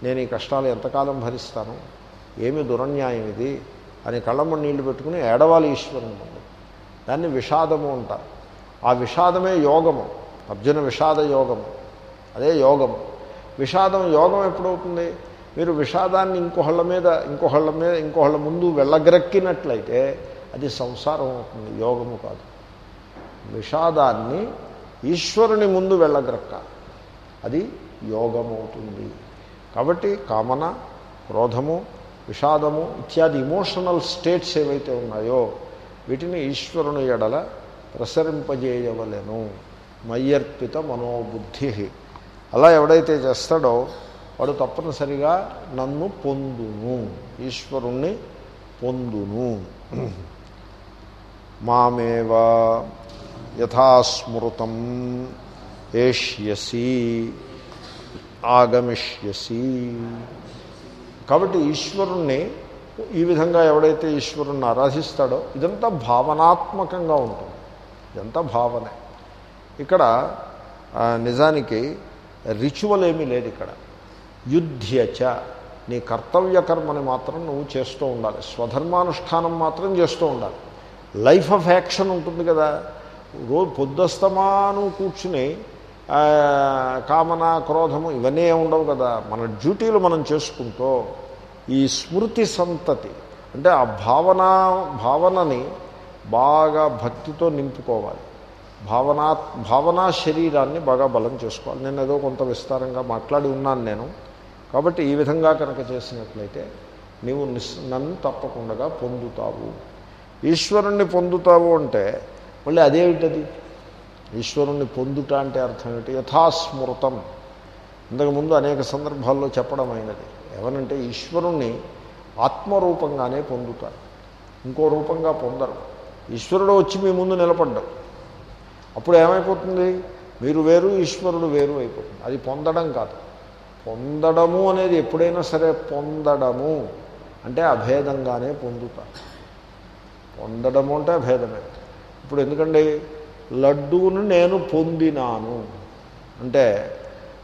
నేను ఈ కష్టాలు ఎంతకాలం భరిస్తాను? ఏమి దురన్యాయం ఇది? అని కళ్ళమ్మని నీళ్ళు పెట్టుకుని ఏడవాలి ఈశ్వరుని ముందు. దాన్ని విషాదము అంటారు. ఆ విషాదమే యోగము. అర్జున విషాద యోగము. అదే యోగము. విషాదం యోగం ఎప్పుడవుతుంది? మీరు విషాదాన్ని ఇంకొకళ్ళ మీద ఇంకొకళ్ళ మీద ఇంకొకళ్ళ ముందు వెళ్ళగ్రక్కినట్లయితే అది సంసారం అవుతుంది యోగము కాదు. విషాదాన్ని ఈశ్వరుని ముందు వెళ్ళగ్రక్క అది యోగమవుతుంది. కాబట్టి కామన క్రోధము విషాదము ఇత్యాది ఇమోషనల్ స్టేట్స్ ఏవైతే ఉన్నాయో వీటిని ఈశ్వరుని ఎడల ప్రసరింపజేయవలెను. మయ్యర్పిత మనోబుద్ధి. అలా ఎవడైతే చేస్తాడో వాడు తప్పనిసరిగా నన్ను పొందును ఈశ్వరుణ్ణి పొందును. మామేవ యథాస్మృతం ఏష్యసి ఆగమిష్యసి. కాబట్టి ఈశ్వరుణ్ణి ఈ విధంగా ఎవడైతే ఈశ్వరుణ్ణి ఆరాధిస్తాడో ఇదంతా భావనాత్మకంగా ఉంటుంది. ఇదంతా భావనే. ఇక్కడ నిజానికి రిచువల్ ఏమీ లేదు ఇక్కడ. యుద్ధ్యచ నీ కర్తవ్య కర్మని మాత్రం నువ్వు చేస్తూ ఉండాలి. స్వధర్మానుష్ఠానం మాత్రం చేస్తూ ఉండాలి. లైఫ్ ఆఫ్ యాక్షన్ ఉంటుంది కదా. రోజు పొద్దుస్తమాను కూర్చుని కామన క్రోధము ఇవన్నీ ఉండవు కదా. మన డ్యూటీలు మనం చేసుకుంటూ ఈ స్మృతి సంతతి అంటే ఆ భావన భావనని బాగా భక్తితో నింపుకోవాలి. భావనా భావనా శరీరాన్ని బాగా బలం చేసుకోవాలి. నేను ఏదో కొంత విస్తారంగా మాట్లాడి ఉన్నాను నేను. కాబట్టి ఈ విధంగా కనుక చేసినట్లయితే నీవు నన్ను తప్పకుండా పొందుతావు. ఈశ్వరుణ్ణి పొందుతావు అంటే మళ్ళీ అదేమిటది? ఈశ్వరుణ్ణి పొందుట అంటే అర్థం ఏమిటి? యథాస్మృతం. ఇంతకుముందు అనేక సందర్భాల్లో చెప్పడం అయినది. ఎవరంటే ఈశ్వరుణ్ణి ఆత్మరూపంగానే పొందుతారు. ఇంకో రూపంగా పొందరు. ఈశ్వరుడు వచ్చి మీ ముందు నిలబడ్డం. అప్పుడు ఏమైపోతుంది? మీరు వేరు ఈశ్వరుడు వేరు అయిపోతుంది. అది పొందడం కాదు. పొందడము అనేది ఎప్పుడైనా సరే పొందడము అంటే అభేదంగానే పొందుతా. పొందడము అంటే అభేదమే. ఇప్పుడు ఎందుకండి? లడ్డూను నేను పొందినాను. అంటే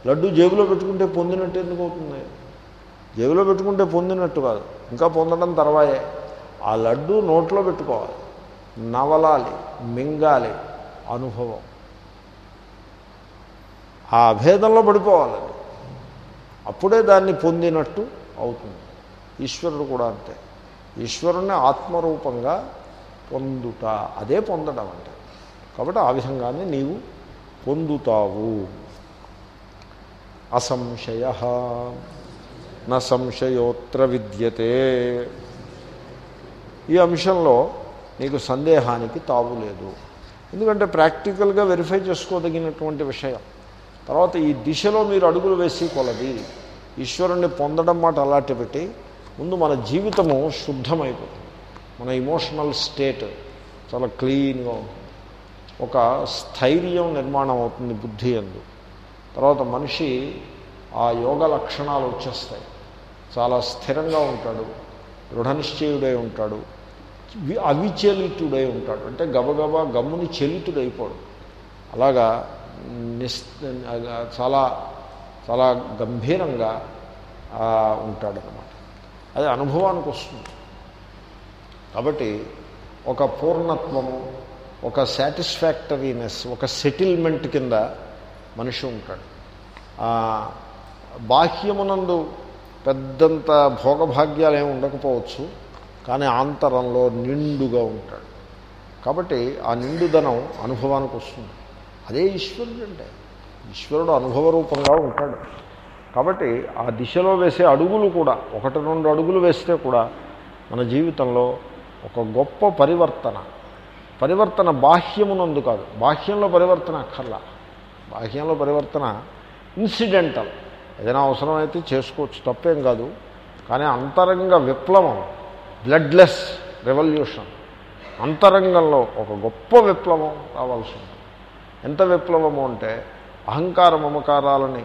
లడ్డు జేబులో పెట్టుకుంటే పొందినట్టు ఎందుకు అవుతుంది? జేబులో పెట్టుకుంటే పొందినట్టు కాదు. ఇంకా పొందడం తర్వాయే. ఆ లడ్డు నోట్లో పెట్టుకోవాలి. నవలాలి మింగాలి అనుభవం. ఆ అభేదంలో పడిపోవాలండి. అప్పుడే దాన్ని పొందినట్టు అవుతుంది. ఈశ్వరుడు కూడా అంతే. ఈశ్వరుణ్ణి ఆత్మరూపంగా పొందుట అదే పొందడం అంటే. కాబట్టి ఆ విధంగానే నీవు పొందుతావు. అసంశయ న సంశయోత్ర విద్యతే. ఈ అంశంలో నీకు సందేహానికి తావు లేదు. ఎందుకంటే ప్రాక్టికల్గా వెరిఫై చేసుకోదగినటువంటి విషయం. తర్వాత ఈ దిశలో మీరు అడుగులు వేసి కొలది. ఈశ్వరుణ్ణి పొందడం మాట అలాంటి పెట్టి ముందు మన జీవితము శుద్ధమైపోతుంది. మన ఇమోషనల్ స్టేట్ చాలా క్లీన్గా ఉంటుంది. ఒక స్థైర్యం నిర్మాణం అవుతుంది బుద్ధి ఎందు తర్వాత మనిషి ఆ యోగ లక్షణాలు వచ్చేస్తాయి. చాలా స్థిరంగా ఉంటాడు. దృఢనిశ్చయుడై ఉంటాడు. అవిచలితుడై ఉంటాడు. అంటే గబగబా గమ్ముని చలితుడైపోడు. అలాగా నిస్ చాలా చాలా గంభీరంగా ఉంటాడనమాట అది అనుభవానికి వస్తుంది. కాబట్టి ఒక పూర్ణత్వము ఒక సాటిస్ఫాక్టరీనెస్ ఒక సెటిల్మెంట్ కింద మనిషి ఉంటాడు. బాహ్యమునందు పెద్దంత భోగభాగ్యాలు ఏమి ఉండకపోవచ్చు కానీ ఆంతరంలో నిండుగా ఉంటాడు. కాబట్టి ఆ నిండుదనం అనుభవానికి వస్తుంది. అదే ఈశ్వరుడు అంటే. ఈశ్వరుడు అనుభవ రూపంగా ఉంటాడు. కాబట్టి ఆ దిశలో వేసే అడుగులు కూడా ఒకటి రెండు అడుగులు వేస్తే కూడా మన జీవితంలో ఒక గొప్ప పరివర్తన. పరివర్తన బాహ్యమునందు కాదు. బాహ్యంలో పరివర్తన అక్కర్లా. బాహ్యంలో పరివర్తన ఇన్సిడెంటల్. ఏదైనా అవసరమైతే చేసుకోవచ్చు. తప్పేం కాదు. కానీ అంతరంగ విప్లవం బ్లడ్లెస్ రెవల్యూషన్ అంతరంగంలో ఒక గొప్ప విప్లవం రావాల్సి ఉంది ఎంత విప్లవము అంటే అహంకార మమకారాలని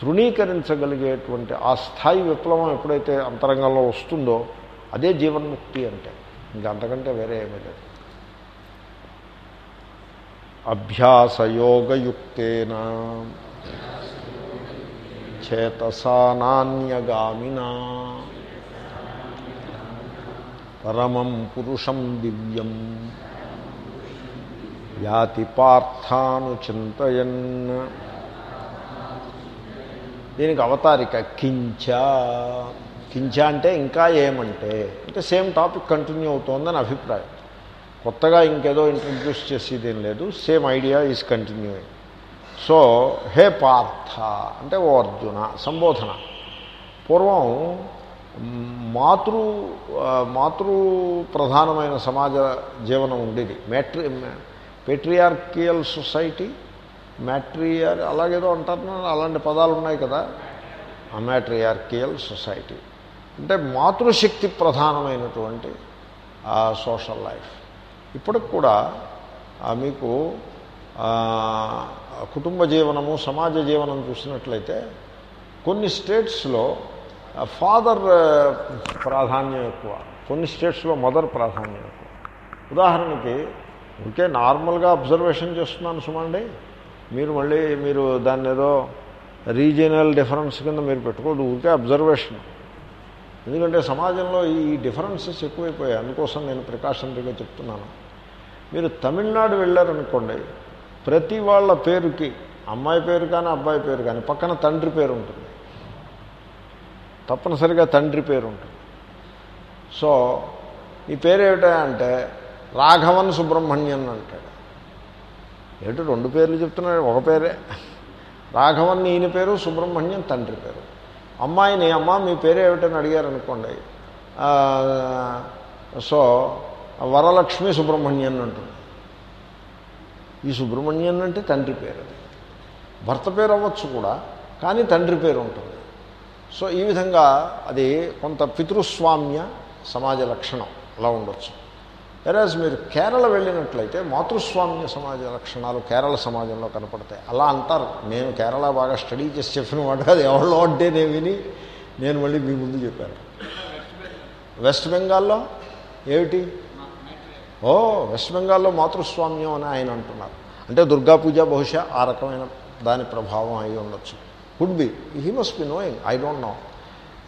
తృణీకరించగలిగేటువంటి ఆ స్థాయి విప్లవం ఎప్పుడైతే అంతరంగంలో వస్తుందో అదే జీవన్ముక్తి అంటే. ఇంకా అంతకంటే వేరే ఏమీ లేదు. అభ్యాసయోగయుక్తేన చేతసానాన్యగామినా పరమం పురుషం దివ్యం యాతి పార్థానుచింతయన్ దీనికి అవతారిక కించ. కించ అంటే ఇంకా ఏమంటే అంటే సేమ్ టాపిక్ కంటిన్యూ అవుతోందని అభిప్రాయం. కొత్తగా ఇంకేదో ఇంట్రడ్యూస్ చేసేదేం లేదు same idea is continuing. So hey Partha అంటే ఓ అర్జున సంబోధన. పూర్వం మాతృ మాతృ ప్రధానమైన సమాజ జీవనం ఉండేది. మ్యాట్రి పెట్రియార్కియల్ సొసైటీ మ్యాట్రియార్ అలాగేదో అంటారు అలాంటి పదాలు ఉన్నాయి కదా అమ్యాట్రియార్కియల్ సొసైటీ. అంటే మాతృశక్తి ప్రధానమైనటువంటి సోషల్ లైఫ్. ఇప్పటికి కూడా మీకు కుటుంబ జీవనము సమాజ జీవనం చూసినట్లయితే కొన్ని స్టేట్స్లో ఫాదర్ ప్రాధాన్యం ఎక్కువ. కొన్ని స్టేట్స్లో మదర్ ప్రాధాన్యం ఎక్కువ. ఉదాహరణకి ఇంకే నార్మల్గా అబ్జర్వేషన్ చేస్తున్నాను సుమండి. మీరు మళ్ళీ మీరు దాన్ని ఏదో రీజనల్ డిఫరెన్స్ కింద మీరు పెట్టుకోదు ఊరికే అబ్జర్వేషన్. ఎందుకంటే సమాజంలో ఈ డిఫరెన్సెస్ ఎక్కువైపోయాయి అందుకోసం నేను ప్రికాషనరీగా చెప్తున్నాను. మీరు తమిళనాడు వెళ్ళారనుకోండి ప్రతి వాళ్ళ పేరుకి అమ్మాయి పేరు కానీ అబ్బాయి పేరు కానీ పక్కన తండ్రి పేరు ఉంటుంది. తప్పనిసరిగా తండ్రి పేరు ఉంటుంది. సో ఈ పేరు ఏమిటా అంటే రాఘవన్ సుబ్రహ్మణ్యన్ అంటాడు. ఏమిటి రెండు పేర్లు చెప్తున్నాడు ఒక పేరే. రాఘవన్ ఈయన పేరు సుబ్రహ్మణ్యం తండ్రి పేరు. అమ్మాయిని అమ్మ మీ పేరు ఏమిటని అడిగారు అనుకోండి సో వరలక్ష్మి సుబ్రహ్మణ్యన్ అంటుంది. ఈ సుబ్రహ్మణ్యన్ అంటే తండ్రి పేరు అది. భర్త పేరు అవ్వచ్చు కూడా కానీ తండ్రి పేరు ఉంటుంది. సో ఈ విధంగా అది కొంత పితృస్వామ్య సమాజ లక్షణం అలా ఉండొచ్చు. వెరాజ్ మీరు కేరళ వెళ్ళినట్లయితే మాతృస్వామ్య సమాజ లక్షణాలు కేరళ సమాజంలో కనపడతాయి. అలా అంటారు. నేను కేరళ బాగా స్టడీ చేసి చెప్పిన మాట అది ఎవరిలో అంటే నేను విని నేను మళ్ళీ మీ ముందు చెప్పాను. వెస్ట్ బెంగాల్లో ఏమిటి? ఓ వెస్ట్ బెంగాల్లో మాతృస్వామ్యం అని ఆయన అంటున్నారు. అంటే దుర్గా పూజ బహుశా ఆ రకమైన దాని ప్రభావం అయి ఉండొచ్చు. Could be he must be knowing I don't know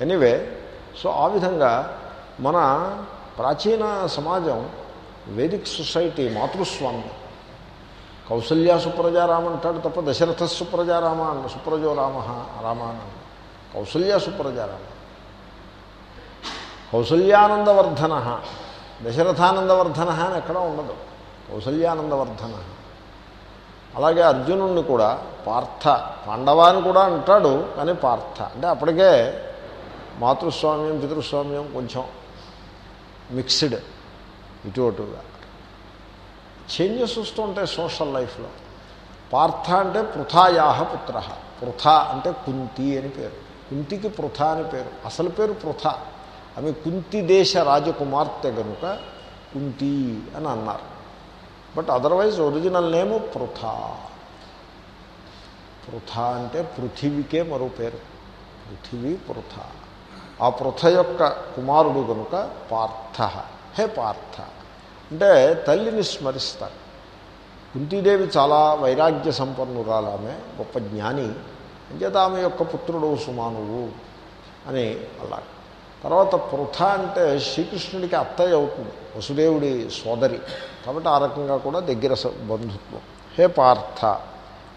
anyway so ఆ విధంగా మన ప్రాచీన సమాజం వేదిక్ సొసైటీ మాతృస్వామ్యం కౌసల్య సుప్రజారామ అంటాడు తప్ప దశరథ సుప్రజారామ అన్న సుప్రజో రామ రామ అన్నాడు. కౌసల్య సుప్రజారామ. కౌసల్యానందవర్ధన దశరథానందవర్ధన అని ఎక్కడా ఉండదు. కౌసల్యానందవర్ధన. అలాగే అర్జునుణ్ణి కూడా పార్థ పాండవాన్ని కూడా అంటాడు కానీ పార్థ. అంటే అప్పటికే మాతృస్వామ్యం పితృస్వామ్యం కొంచెం మిక్స్డ్ ఇటు అటుగా. చేంజెస్ వస్తూ ఉంటాయి సోషల్ లైఫ్లో. పార్థ అంటే పృథాయాహ పుత్ర. పృథ అంటే కుంతి అని పేరు. కుంతికి పృథ అని పేరు. అసలు పేరు పృథ. ఆమె కుంతి దేశ రాజకుమార్తె కనుక కుంతి అని అన్నారు. But otherwise original name Pritha. Pritha అంటే పృథివీకే మరో పేరు. పృథివీ పృథ. ఆ పృథ యొక్క కుమారుడు కనుక పార్థ. హే పార్థ. అంటే తల్లిని స్మరిస్తారు. కుంతీదేవి చాలా వైరాగ్య సంపన్నురాలామె గొప్ప జ్ఞాని. అంచేత ఆమె యొక్క పుత్రుడు సుమానువు అని అలా తర్వాత పృథ అంటే శ్రీకృష్ణుడికి అత్తయ్య అవుతుంది వసుదేవుడి సోదరి. కాబట్టి ఆ రకంగా కూడా దగ్గర బంధుత్వం. హే పార్థ.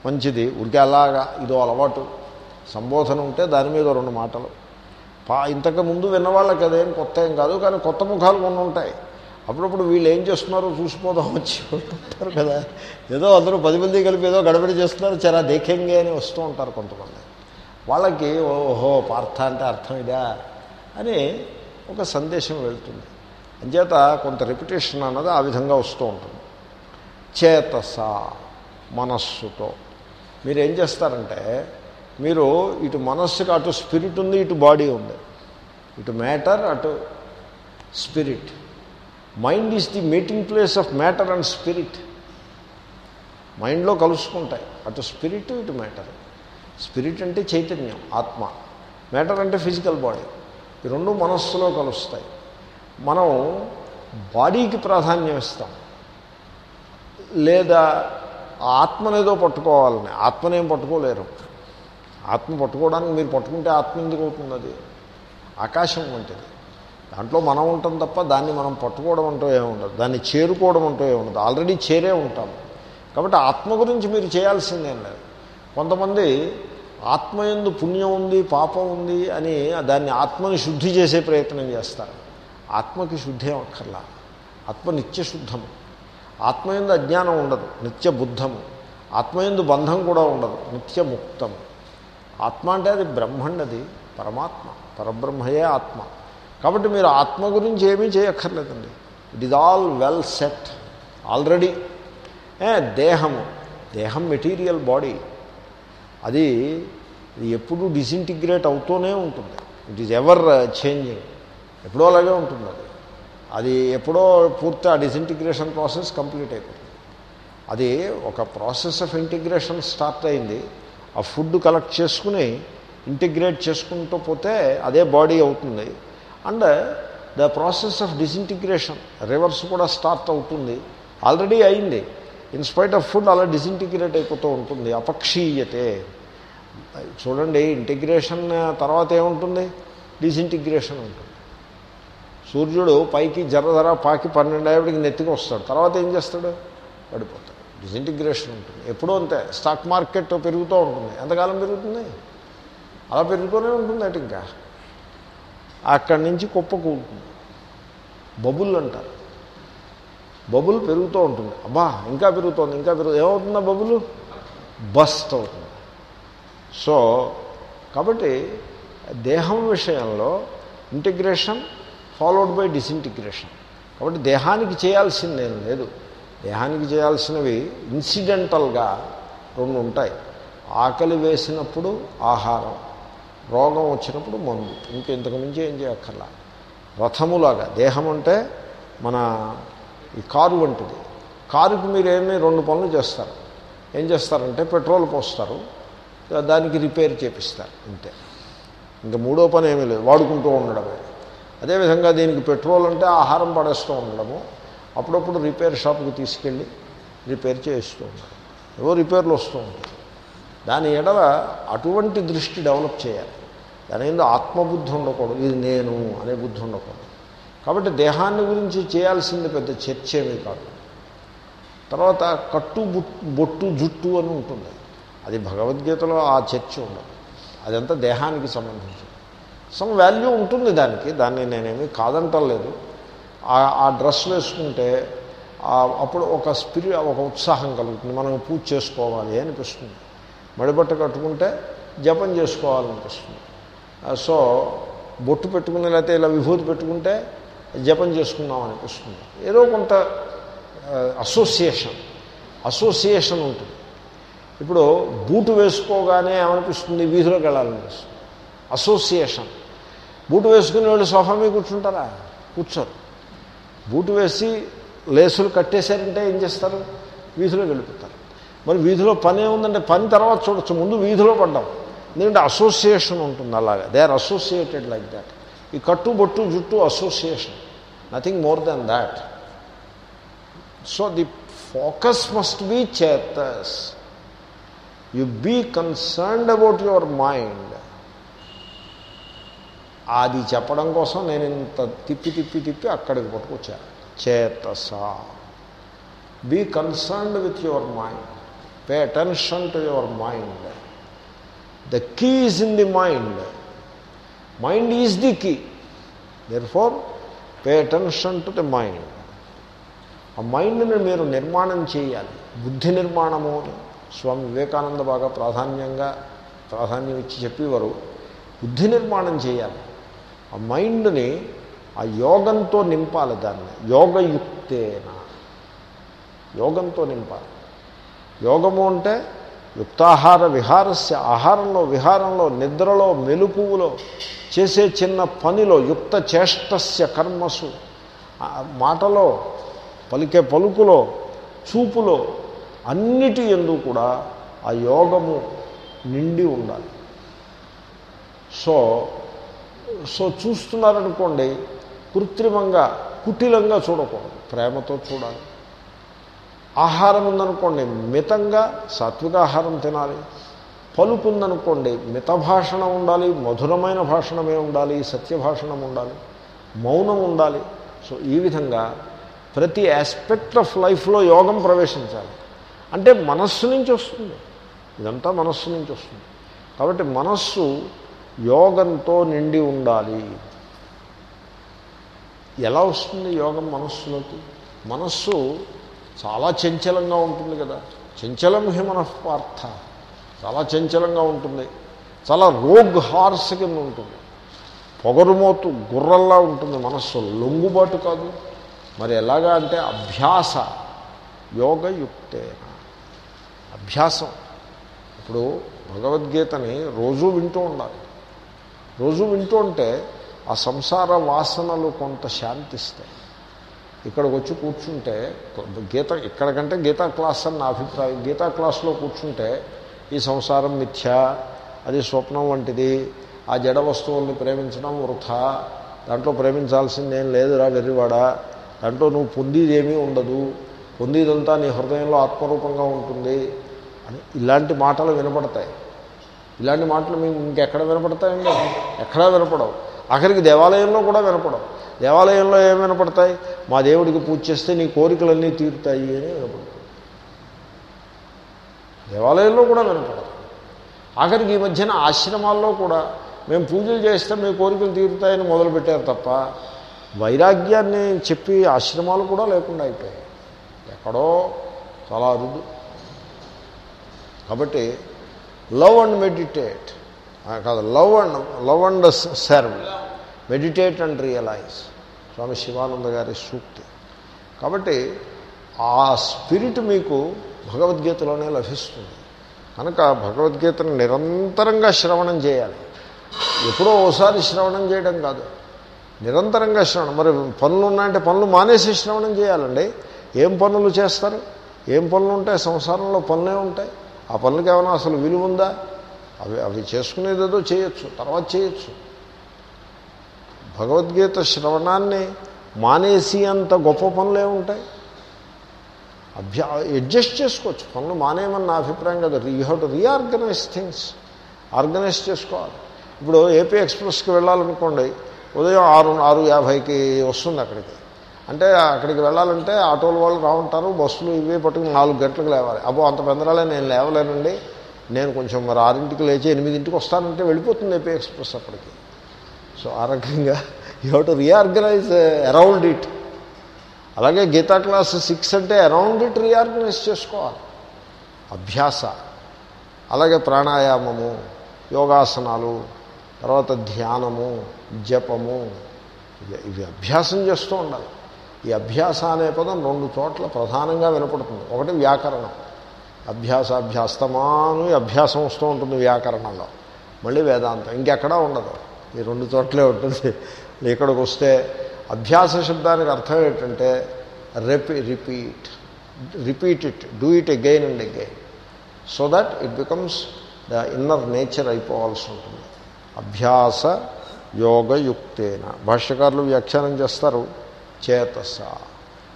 మంచిది ఉడికి అలాగా ఇదో అలవాటు. సంబోధన ఉంటే దాని మీద రెండు మాటలు. పా ఇంతకు ముందు విన్నవాళ్ళకి అదేం కొత్త ఏం కాదు కానీ కొత్త ముఖాలు కొన్ని ఉంటాయి. అప్పుడప్పుడు వీళ్ళు ఏం చేస్తున్నారో చూసిపోదాం వచ్చి ఉంటారు కదా. ఏదో అందరూ పది మంది కలిపి ఏదో గడబడి చేస్తున్నారు చాలా దేఖంగే అని వస్తూ ఉంటారు కొంతమంది. వాళ్ళకి ఓహో పార్థ అంటే అర్థం ఇదా అని ఒక సందేశం వెళ్తుంది. అంచేత కొంత రిపిటేషన్ అన్నది ఆ విధంగా వస్తూ ఉంటుంది. చేతస మనస్సుతో. మీరు ఏం చేస్తారంటే మీరు ఇటు మనస్సుకి అటు స్పిరిట్ ఉంది ఇటు బాడీ ఉంది. ఇటు మ్యాటర్ అటు spirit mind is the meeting place of matter and spirit మైండ్లో కలుసుకుంటాయి. అటు స్పిరిట్ ఇటు మ్యాటర్ స్పిరిట్ అంటే చైతన్యం ఆత్మ. మ్యాటర్ అంటే ఫిజికల్ బాడీ ఈ రెండు మనస్సులో కలుస్తాయి. మనం బాడీకి ప్రాధాన్యం ఇస్తాం. లేదా ఆత్మనేదో పట్టుకోవాలని. ఆత్మనేం పట్టుకోలేరు. ఆత్మ పట్టుకోవడానికి మీరు పట్టుకుంటే ఆత్మ ఎందుకు అవుతుంది అది? ఆకాశం వంటిది. దాంట్లో మనం ఉంటాం తప్ప దాన్ని మనం పట్టుకోవడం అంటూ ఏముండదు దాన్ని చేరుకోవడం అంటూ ఏముండదు ఆల్రెడీ చేరే ఉంటాం. కాబట్టి ఆత్మ గురించి మీరు చేయాల్సిందేం లేదు. కొంతమంది ఆత్మ ఎందు పుణ్యం ఉంది పాపం ఉంది అని దాన్ని ఆత్మని శుద్ధి చేసే ప్రయత్నం చేస్తారు. ఆత్మకి శుద్ధి అక్కర్లా. ఆత్మ నిత్యశుద్ధము ఆత్మయందు అజ్ఞానం ఉండదు. నిత్య బుద్ధము. ఆత్మయందు బంధం కూడా ఉండదు. నిత్యముక్తము ఆత్మ అంటే అది బ్రహ్మండది పరమాత్మ పరబ్రహ్మయే ఆత్మ. కాబట్టి మీరు ఆత్మ గురించి ఏమీ చేయక్కర్లేదండి. It is all well set already దేహము దేహం మెటీరియల్ బాడీ అది ఎప్పుడు ఎప్పుడూ డిసింటిగ్రేట్ అవుతూనే ఉంటుంది. ఇట్ ఈజ్ ఎవర్ చేంజింగ్ ఎప్పుడో అలాగే ఉంటుంది అది. అది ఎప్పుడో పూర్తి ఆ డిసింటిగ్రేషన్ ప్రాసెస్ కంప్లీట్ అయిపోతుంది. అది ఒక ప్రాసెస్ ఆఫ్ ఇంటిగ్రేషన్ స్టార్ట్ అయింది. ఆ ఫుడ్ కలెక్ట్ చేసుకుని ఇంటిగ్రేట్ చేసుకుంటూ పోతే అదే బాడీ అవుతుంది. And the process of disintegration reverse కూడా స్టార్ట్ అవుతుంది. ఆల్రెడీ అయింది. ఇన్స్పైట్ ఆఫ్ ఫుడ్ అలా డిసింటిగ్రేట్ అయిపోతూ ఉంటుంది. అపక్షీయతే. చూడండి ఇంటిగ్రేషన్ తర్వాత ఏముంటుంది? డిసింటిగ్రేషన్ ఉంటుంది. సూర్యుడు పైకి జర జర పాకి పన్నెండు అయ్యేటికి నెత్తికి వస్తాడు. తర్వాత ఏం చేస్తాడు? పడిపోతాడు. డిసింటిగ్రేషన్ ఉంటుంది. ఎప్పుడూ అంతే. స్టాక్ మార్కెట్ పెరుగుతూ ఉంటుంది. ఎంతకాలం పెరుగుతుంది? అలా పెరుగుతూనే ఉంటుంది అటు ఇంకా. అక్కడి నుంచి కుప్ప కూలుతుంది. బబుల్ అంటారు. బబుల్ పెరుగుతూ ఉంటుంది. అబ్బా ఇంకా పెరుగుతోంది ఇంకా పెరుగు ఏమవుతుందా బబుల్ బస్ట్ అవుతుంది. సో కాబట్టి దేహం విషయంలో ఇంటిగ్రేషన్ ఫాలోడ్ బై డిసింటిగ్రేషన్ కాబట్టి దేహానికి చేయాల్సిందేం లేదు. దేహానికి చేయాల్సినవి ఇన్సిడెంటల్గా రెండు ఉంటాయి. ఆకలి వేసినప్పుడు ఆహారం రోగం వచ్చినప్పుడు మందు. ఇంక ఇంతకు మించి ఏం చేయక్కర్లా. రథములాగా దేహం అంటే మన ఈ కారు వంటిది. కారుకి మీరు ఏమీ రెండు పనులు చేస్తారు. ఏం చేస్తారంటే పెట్రోల్ పోస్తారు దానికి రిపేర్ చేపిస్తారు అంతే. ఇంకా మూడో పని ఏమీ లేదు వాడుకుంటూ ఉండడమే. అదేవిధంగా దీనికి పెట్రోల్ అంటే ఆహారం పడేస్తూ ఉండడము. అప్పుడప్పుడు రిపేర్ షాప్కి తీసుకెళ్ళి రిపేర్ చేస్తూ ఉండడం ఏవో రిపేర్లు వస్తూ ఉంటాయి. దాని ఎడల అటువంటి దృష్టి డెవలప్ చేయాలి. దాని ఏందో ఆత్మబుద్ధి ఉండకూడదు. ఇది నేను అనే బుద్ధి ఉండకూడదు. కాబట్టి దేహాన్ని గురించి చేయాల్సింది పెద్ద చర్చ ఏమీ కాదు. తర్వాత కట్టు బొట్టు జుట్టు అని ఉంటుంది. అది భగవద్గీతలో ఆ చర్చ ఉండదు. అదంతా దేహానికి సంబంధించి సమ్ వాల్యూ ఉంటుంది దానికి. దాన్ని నేనేమి కాదంటలేదు. ఆ డ్రెస్ వేసుకుంటే అప్పుడు ఒక స్పిరి ఒక ఉత్సాహం కలుగుతుంది. మనం పూజ చేసుకోవాలి అనిపిస్తుంది. మడిబట్ట కట్టుకుంటే జపం చేసుకోవాలనిపిస్తుంది. సో బొట్టు పెట్టుకుని లేకపోతే ఇలా విభూతి పెట్టుకుంటే జపం చేసుకుందాం అనిపిస్తుంది. ఏదో కొంత అసోసియేషన్ అసోసియేషన్ ఉంటుంది. ఇప్పుడు బూటు వేసుకోగానే ఏమనిపిస్తుంది? వీధిలోకి వెళ్ళాలనిపిస్తుంది. అసోసియేషన్ బూటు వేసుకుని వాళ్ళు సోఫా మీద కూర్చుంటారా? కూర్చోరు. బూటు వేసి లేసులు కట్టేశారంటే ఏం చేస్తారు? వీధిలో వెళ్ళిపోతారు. మరి వీధిలో పని ఏముందంటే పని తర్వాత చూడొచ్చు. ముందు వీధిలో పడ్డాం. ఎందుకంటే అసోసియేషన్ ఉంటుంది అలాగా. They are associated like that ఈ కట్టు బొట్టు జుట్టు association nothing more than that so the focus must be చేతస్ you be concerned about your mind అది చెప్పడం కోసం నేను ఇంత తిప్పి తిప్పి తిప్పి అక్కడికి పట్టుకొచ్చాను చేతస. Be concerned with your mind pay attention to your mind the key is in the mind mind is the key therefore pay attention to the mind ఆ మైండ్ని మీరు నిర్మాణం చేయాలి. బుద్ధి నిర్మాణము స్వామి వివేకానంద బాగా ప్రాధాన్యంగా ప్రాధాన్యం ఇచ్చి చెప్పేవారు. బుద్ధి నిర్మాణం చేయాలి. ఆ మైండ్ని ఆ యోగంతో నింపాలి దాన్ని. యోగయుక్తేన. యోగంతో నింపాలి. యోగము అంటే యుక్తాహార విహారస్య ఆహారంలో విహారంలో నిద్రలో మెలుకువలో చేసే చిన్న పనిలో యుక్త చేష్టస్య కర్మసు. మాటలో పలికే పలుకులో చూపులో అన్నిటి ఎందు కూడా ఆ యోగము నిండి ఉండాలి. సో సో చూస్తున్నారనుకోండి కృత్రిమంగా కుటిలంగా చూడకూడదు. ప్రేమతో చూడాలి. ఆహారం ఉందనుకోండి మితంగా సాత్విక ఆహారం తినాలి. పలుపు ఉందనుకోండి మిత భాషణ ఉండాలి మధురమైన భాషణమే ఉండాలి సత్యభాషణం ఉండాలి మౌనం ఉండాలి. సో ఈ విధంగా ప్రతి ఆస్పెక్ట్ ఆఫ్ లైఫ్లో యోగం ప్రవేశించాలి. అంటే మనస్సు నుంచి వస్తుంది. ఇదంతా మనస్సు నుంచి వస్తుంది. కాబట్టి మనస్సు యోగంతో నిండి ఉండాలి. ఎలా వస్తుంది యోగం మనస్సులోకి? మనస్సు చాలా చంచలంగా ఉంటుంది కదా. చంచలం హి మనఃపార్థ చాలా చంచలంగా ఉంటుంది. చాలా రోగ్ హార్స్ కింద ఉంటుంది. పొగరుమోతు గుర్రల్లా ఉంటుంది మనస్సు. లొంగుబాటు కాదు. మరి ఎలాగా అంటే అభ్యాస. యోగయుక్తేన. అభ్యాసం. ఇప్పుడు భగవద్గీతని రోజూ వింటూ ఉండాలి. రోజు వింటూ ఉంటే ఆ సంసార వాసనలు కొంత శాంతిస్తాయి. ఇక్కడికి వచ్చి కూర్చుంటే గీత ఇక్కడికంటే గీతా క్లాస్ అని నా అభిప్రాయం గీతా క్లాస్లో కూర్చుంటే ఈ సంసారం మిథ్యా అది స్వప్నం వంటిది ఆ జడ వస్తువుల్ని ప్రేమించడం వృథా దాంట్లో ప్రేమించాల్సిందేం లేదురా వెర్రివాడా దాంట్లో నువ్వు పొందేదేమీ ఉండదు పొందేదంతా నీ హృదయంలో ఆత్మరూపంగా ఉంటుంది అని ఇలాంటి మాటలు వినపడతాయి. ఇలాంటి మాటలు మీకు ఇంకెక్కడ వినపడతాయండి? ఎక్కడా వినపడవు. ఆఖరికి దేవాలయంలో కూడా వినపడవు. దేవాలయంలో ఏం వినపడతాయి? మా దేవుడికి పూజ చేస్తే నీ కోరికలన్నీ తీరుతాయి అని వినపడతాయి దేవాలయంలో కూడా వినపడదు. ఆఖరికి ఈ మధ్యన ఆశ్రమాల్లో కూడా మేము పూజలు చేస్తే మీ కోరికలు తీరుతాయని మొదలుపెట్టారు తప్ప వైరాగ్యాన్ని చెప్పి ఆశ్రమాలు కూడా లేకుండా అయిపోయాయి. ఎక్కడో చాలా అరుదు. కాబట్టి లవ్ అండ్ మెడిటేట్. కాదు love and love and serve. Meditate and realise. Swami Sivananda గారి సూక్తి. కాబట్టి ఆ స్పిరిట్ మీకు భగవద్గీతలోనే లభిస్తుంది. కనుక భగవద్గీతను నిరంతరంగా శ్రవణం చేయాలి. ఎప్పుడో ఓసారి శ్రవణం చేయడం కాదు. నిరంతరంగా శ్రవణం. మరి పనులు ఉన్నాయంటే పనులు మానేసి శ్రవణం చేయాలండి. ఏం పనులు చేస్తారు? ఏం పనులు ఉంటాయి? సంసారంలో పనులే ఉంటాయి. ఆ పనులకి ఏమైనా అసలు విలువుందా? అవి అవి చేసుకునేదేదో చేయొచ్చు తర్వాత చేయొచ్చు. భగవద్గీత శ్రవణాన్ని మానేసి అంత గొప్ప పనులే ఉంటాయి అభ్యా అడ్జస్ట్ చేసుకోవచ్చు. పనులు మానేయమని నా అభిప్రాయం కదా. You have to reorganise things. Organise చేసుకోవాలి. ఇప్పుడు ఏపీ ఎక్స్ప్రెస్కి వెళ్ళాలనుకోండి ఉదయం ఆరు ఆరు యాభైకి వస్తుంది అక్కడికి. అంటే అక్కడికి వెళ్ళాలంటే ఆటోల వాళ్ళు రావుంటారు బస్సులు ఇవే పట్టుకుని నాలుగు గంటలకు లేవాలి. అబ్బో అంత పెందరాలే నేను లేవలేనండి. నేను కొంచెం మరి ఆరింటికి లేచి ఎనిమిదింటికి వస్తానంటే వెళ్ళిపోతుంది ఏపీ ఎక్స్ప్రెస్ అప్పటికి. సో ఆ రకంగా you have to reorganise around it అలాగే గీతా క్లాస్ సిక్స్ అంటే అరౌండ్ ఇట్ రీఆర్గనైజ్ చేసుకోవాలి. అభ్యాస. అలాగే ప్రాణాయామము యోగాసనాలు తర్వాత ధ్యానము జపము. ఇవి ఇవి అభ్యాసం చేస్తూ ఉండాలి. ఈ అభ్యాస అనే పదం రెండు చోట్ల ప్రధానంగా వినపడుతుంది. ఒకటి వ్యాకరణం. అభ్యాసాభ్యాస్తమాను ఈ అభ్యాసం వస్తూ ఉంటుంది వ్యాకరణంలో. మళ్ళీ వేదాంతం. ఇంకెక్కడా ఉండదు. ఈ రెండు చోట్లే ఉంటుంది. ఇక్కడికి వస్తే అభ్యాస శబ్దానికి అర్థం ఏంటంటే రెపి repeat repeat it do it again and again so that it becomes the inner nature అయిపోవాల్సి ఉంటుంది. అభ్యాస యోగయుక్తేన. భాష్యకారులు వ్యాఖ్యానం చేస్తారు. చేతస.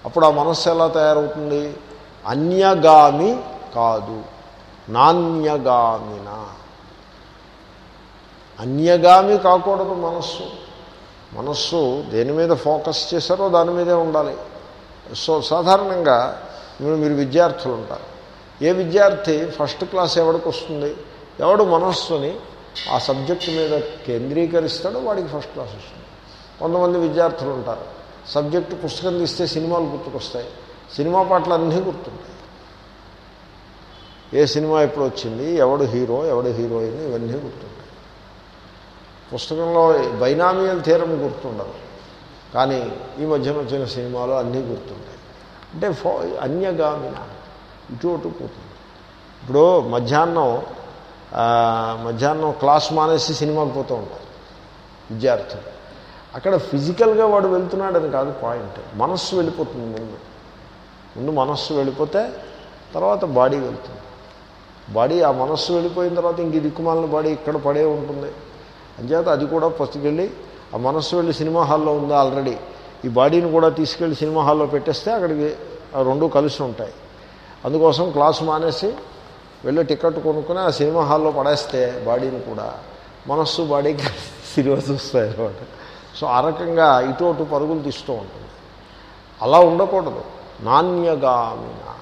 అప్పుడు ఆ మనస్సు ఎలా తయారవుతుంది? అన్యగామి కాదు. నాణ్యగామిన. అన్యగామి కాకూడదు మనస్సు. మనస్సు దేని మీద ఫోకస్ చేశారో దాని మీదే ఉండాలి. సో సాధారణంగా మీరు మీరు విద్యార్థులు ఉంటారు ఏ విద్యార్థి ఫస్ట్ క్లాస్ ఎవరికి వస్తుంది? ఎవడు మనస్సుని ఆ సబ్జెక్టు మీద కేంద్రీకరిస్తాడో వాడికి ఫస్ట్ క్లాస్ వస్తుంది. కొంతమంది విద్యార్థులు ఉంటారు సబ్జెక్టు పుస్తకం తీస్తే సినిమాలు గుర్తుకొస్తాయి. సినిమా పాటలు అన్నీ గుర్తుంటాయి. ఏ సినిమా ఎప్పుడు వచ్చింది? ఎవడు హీరో ఎవడు హీరోయిన్? ఇవన్నీ గుర్తుంటాయి. పుస్తకంలో బైనామియల్ తీరం గుర్తుండదు. కానీ ఈ మధ్యన వచ్చిన సినిమాలు అన్నీ గుర్తుంటాయి. అంటే ఫో అన్యగామిన ఇటు పోతుంది. ఇప్పుడు మధ్యాహ్నం మధ్యాహ్నం క్లాస్ మానేసి సినిమాకి పోతూ ఉంటారు విద్యార్థులు. అక్కడ ఫిజికల్గా వాడు వెళ్తున్నాడని కాదు పాయింట్. మనస్సు వెళ్ళిపోతుంది ముందు. ముందు మనస్సు వెళ్ళిపోతే తర్వాత బాడీ వెళ్తుంది. బాడీ ఆ మనస్సు వెళ్ళిపోయిన తర్వాత ఇంక దిక్కుమాలిన బాడీ ఇక్కడ పడే ఉంటుంది. అంచేత అది కూడా పసుకెళ్ళి ఆ మనస్సు వెళ్ళి సినిమా హాల్లో ఉందా ఆల్రెడీ? ఈ బాడీని కూడా తీసుకెళ్ళి సినిమా హాల్లో పెట్టేస్తే అక్కడికి ఆ రెండు కలిసి ఉంటాయి. అందుకోసం క్లాసు మానేసి వెళ్ళి టికెట్ కొనుక్కుని ఆ సినిమా హాల్లో పడేస్తే బాడీని కూడా మనస్సు బాడీకి సినిమా చూస్తాయి అనమాట సో ఆ రకంగా ఇటు అటు పరుగులు తీస్తూ ఉంటుంది. అలా ఉండకూడదు. నాణ్యగామిన.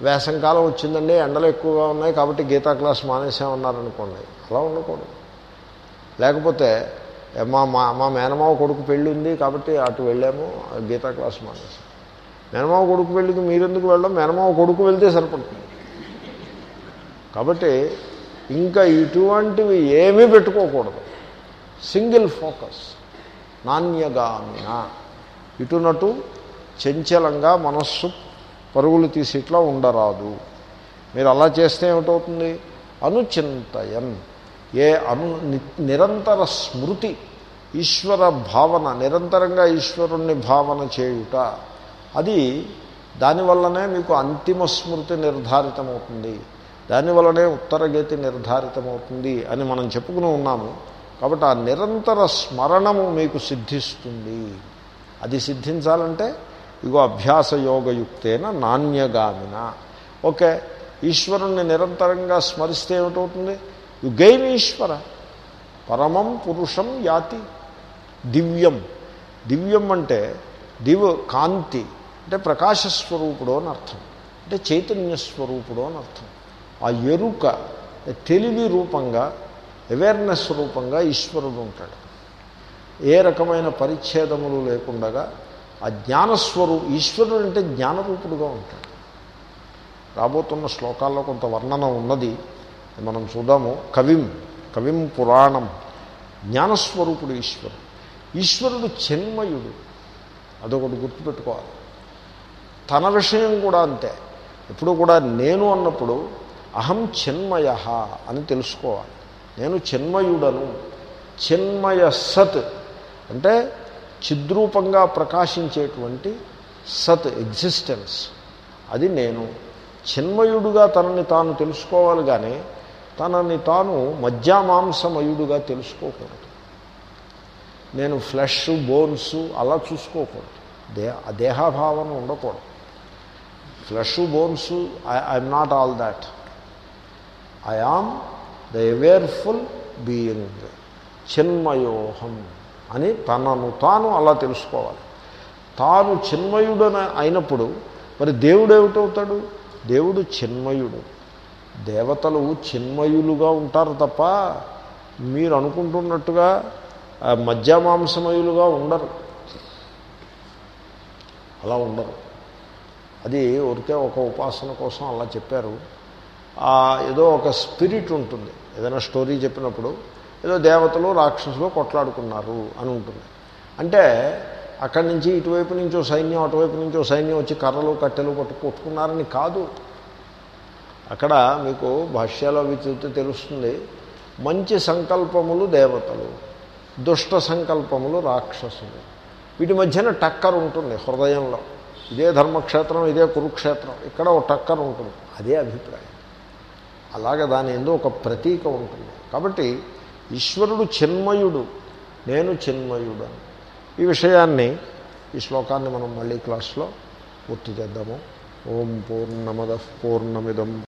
వేసంకాలం వచ్చిందండి ఎండలు ఎక్కువగా ఉన్నాయి కాబట్టి గీతా క్లాస్ మానేసామన్నారనుకోండి. అలా ఉండకూడదు. లేకపోతే మా మా మా మేనమావ కొడుకు పెళ్ళి ఉంది కాబట్టి అటు వెళ్ళాము గీతా క్లాస్ మానేసాం. మేనమావ కొడుకు పెళ్ళికి మీరెందుకు వెళ్ళడం? మేనమావ కొడుకు వెళ్తే సరిపడుతుంది. కాబట్టి ఇంకా ఇటువంటివి ఏమీ పెట్టుకోకూడదు. Single focus. నాణ్యగామిన. ఇటునటు చంచలంగా మనస్సు పరుగులు తీసి ఇట్లా ఉండరాదు. మీరు అలా చేస్తే ఏమిటవుతుంది? అనుచింతయన్. ఏ అను నిరంతర స్మృతి ఈశ్వర భావన నిరంతరంగా ఈశ్వరుణ్ణి భావన చేయుట అది దానివల్లనే మీకు అంతిమ స్మృతి నిర్ధారితమవుతుంది. దానివల్లనే ఉత్తరగతి నిర్ధారితమవుతుంది అని మనం చెప్పుకుని ఉన్నాము. కాబట్టి ఆ నిరంతర స్మరణము మీకు సిద్ధిస్తుంది. అది సిద్ధించాలంటే ఇగో అభ్యాస యోగయుక్తేన నాణ్యగామిన. ఓకే ఈశ్వరుణ్ణి నిరంతరంగా స్మరిస్తే ఏమిటవుతుంది? యు ఈశ్వర. పరమం పురుషం యాతి. దివ్యం. దివ్యం అంటే దివ్ కాంతి. అంటే ప్రకాశస్వరూపుడు అని అర్థం. అంటే చైతన్య స్వరూపుడు అని అర్థం. ఆ ఎరుక తెలివి రూపంగా అవేర్నెస్ రూపంగా ఈశ్వరుడు ఉంటాడు. ఏ రకమైన పరిచ్ఛేదములు లేకుండగా ఆ జ్ఞానస్వరూ ఈశ్వరుడు అంటే జ్ఞానరూపుడుగా ఉంటాడు. రాబోతున్న శ్లోకాల్లో కొంత వర్ణన ఉన్నది. మనం చూద్దాము. కవిం కవిం పురాణం. జ్ఞానస్వరూపుడు ఈశ్వరుడు. ఈశ్వరుడు చిన్మయుడు. అదొకటి గుర్తుపెట్టుకోవాలి. తన విషయం కూడా అంతే. ఎప్పుడు కూడా నేను అన్నప్పుడు అహం చిన్మయ అని తెలుసుకోవాలి. నేను చిన్మయుడను. చిన్మయ సత్ అంటే చిద్రూపంగా ప్రకాశించేటువంటి సత్ ఎగ్జిస్టెన్స్ అది నేను. చిన్మయుడుగా తనని తాను తెలుసుకోవాలి కానీ తనని తాను మధ్యామాంసమయుడుగా తెలుసుకోకూడదు. నేను ఫ్లెష్ బోన్స్ అలా చూసుకోకూడదు. దే ఆ ఉండకూడదు. Flesh bones I I'm not all that I am the awareful being చిన్మయోహం అని తనను తాను అలా తెలుసుకోవాలి తాను చిన్మయుడని అయినప్పుడు మరి దేవుడు ఏమిటవుతాడు దేవుడు చిన్మయుడు దేవతలు చిన్మయులుగా ఉంటారు తప్ప మీరు అనుకుంటున్నట్టుగా మధ్య మధ్యమాంసమయులుగా ఉండరు అలా ఉండరు అది ఊరికే ఒక ఉపాసన కోసం అలా చెప్పారు ఏదో ఒక స్పిరిట్ ఉంటుంది. ఏదైనా స్టోరీ చెప్పినప్పుడు ఏదో దేవతలు రాక్షసులు కొట్లాడుకున్నారు అని ఉంటుంది. అంటే అక్కడి నుంచి ఇటువైపు నుంచో సైన్యం అటువైపు నుంచో సైన్యం వచ్చి కర్రలు కట్టెలు పట్టు కొట్టుకున్నారని కాదు. అక్కడ మీకు భాష్యాలు అవి చూస్తే తెలుస్తుంది. మంచి సంకల్పములు దేవతలు దుష్ట సంకల్పములు రాక్షసులు. వీటి మధ్యన టక్కర్ ఉంటుంది హృదయంలో. ఇదే ధర్మక్షేత్రం ఇదే కురుక్షేత్రం. ఇక్కడ ఒక టక్కర్ ఉంటుంది. అదే అభిప్రాయం. అలాగ దాని ఎందు ఒక ప్రతీక ఉంటుంది. కాబట్టి ఈశ్వరుడు చిన్మయుడు నేను చిన్మయుడు ఈ విషయాన్ని ఈ శ్లోకాన్ని మనం మళ్ళీ క్లాస్లో పూర్తి చేద్దాము. ఓం పూర్ణమద పూర్ణమిదం.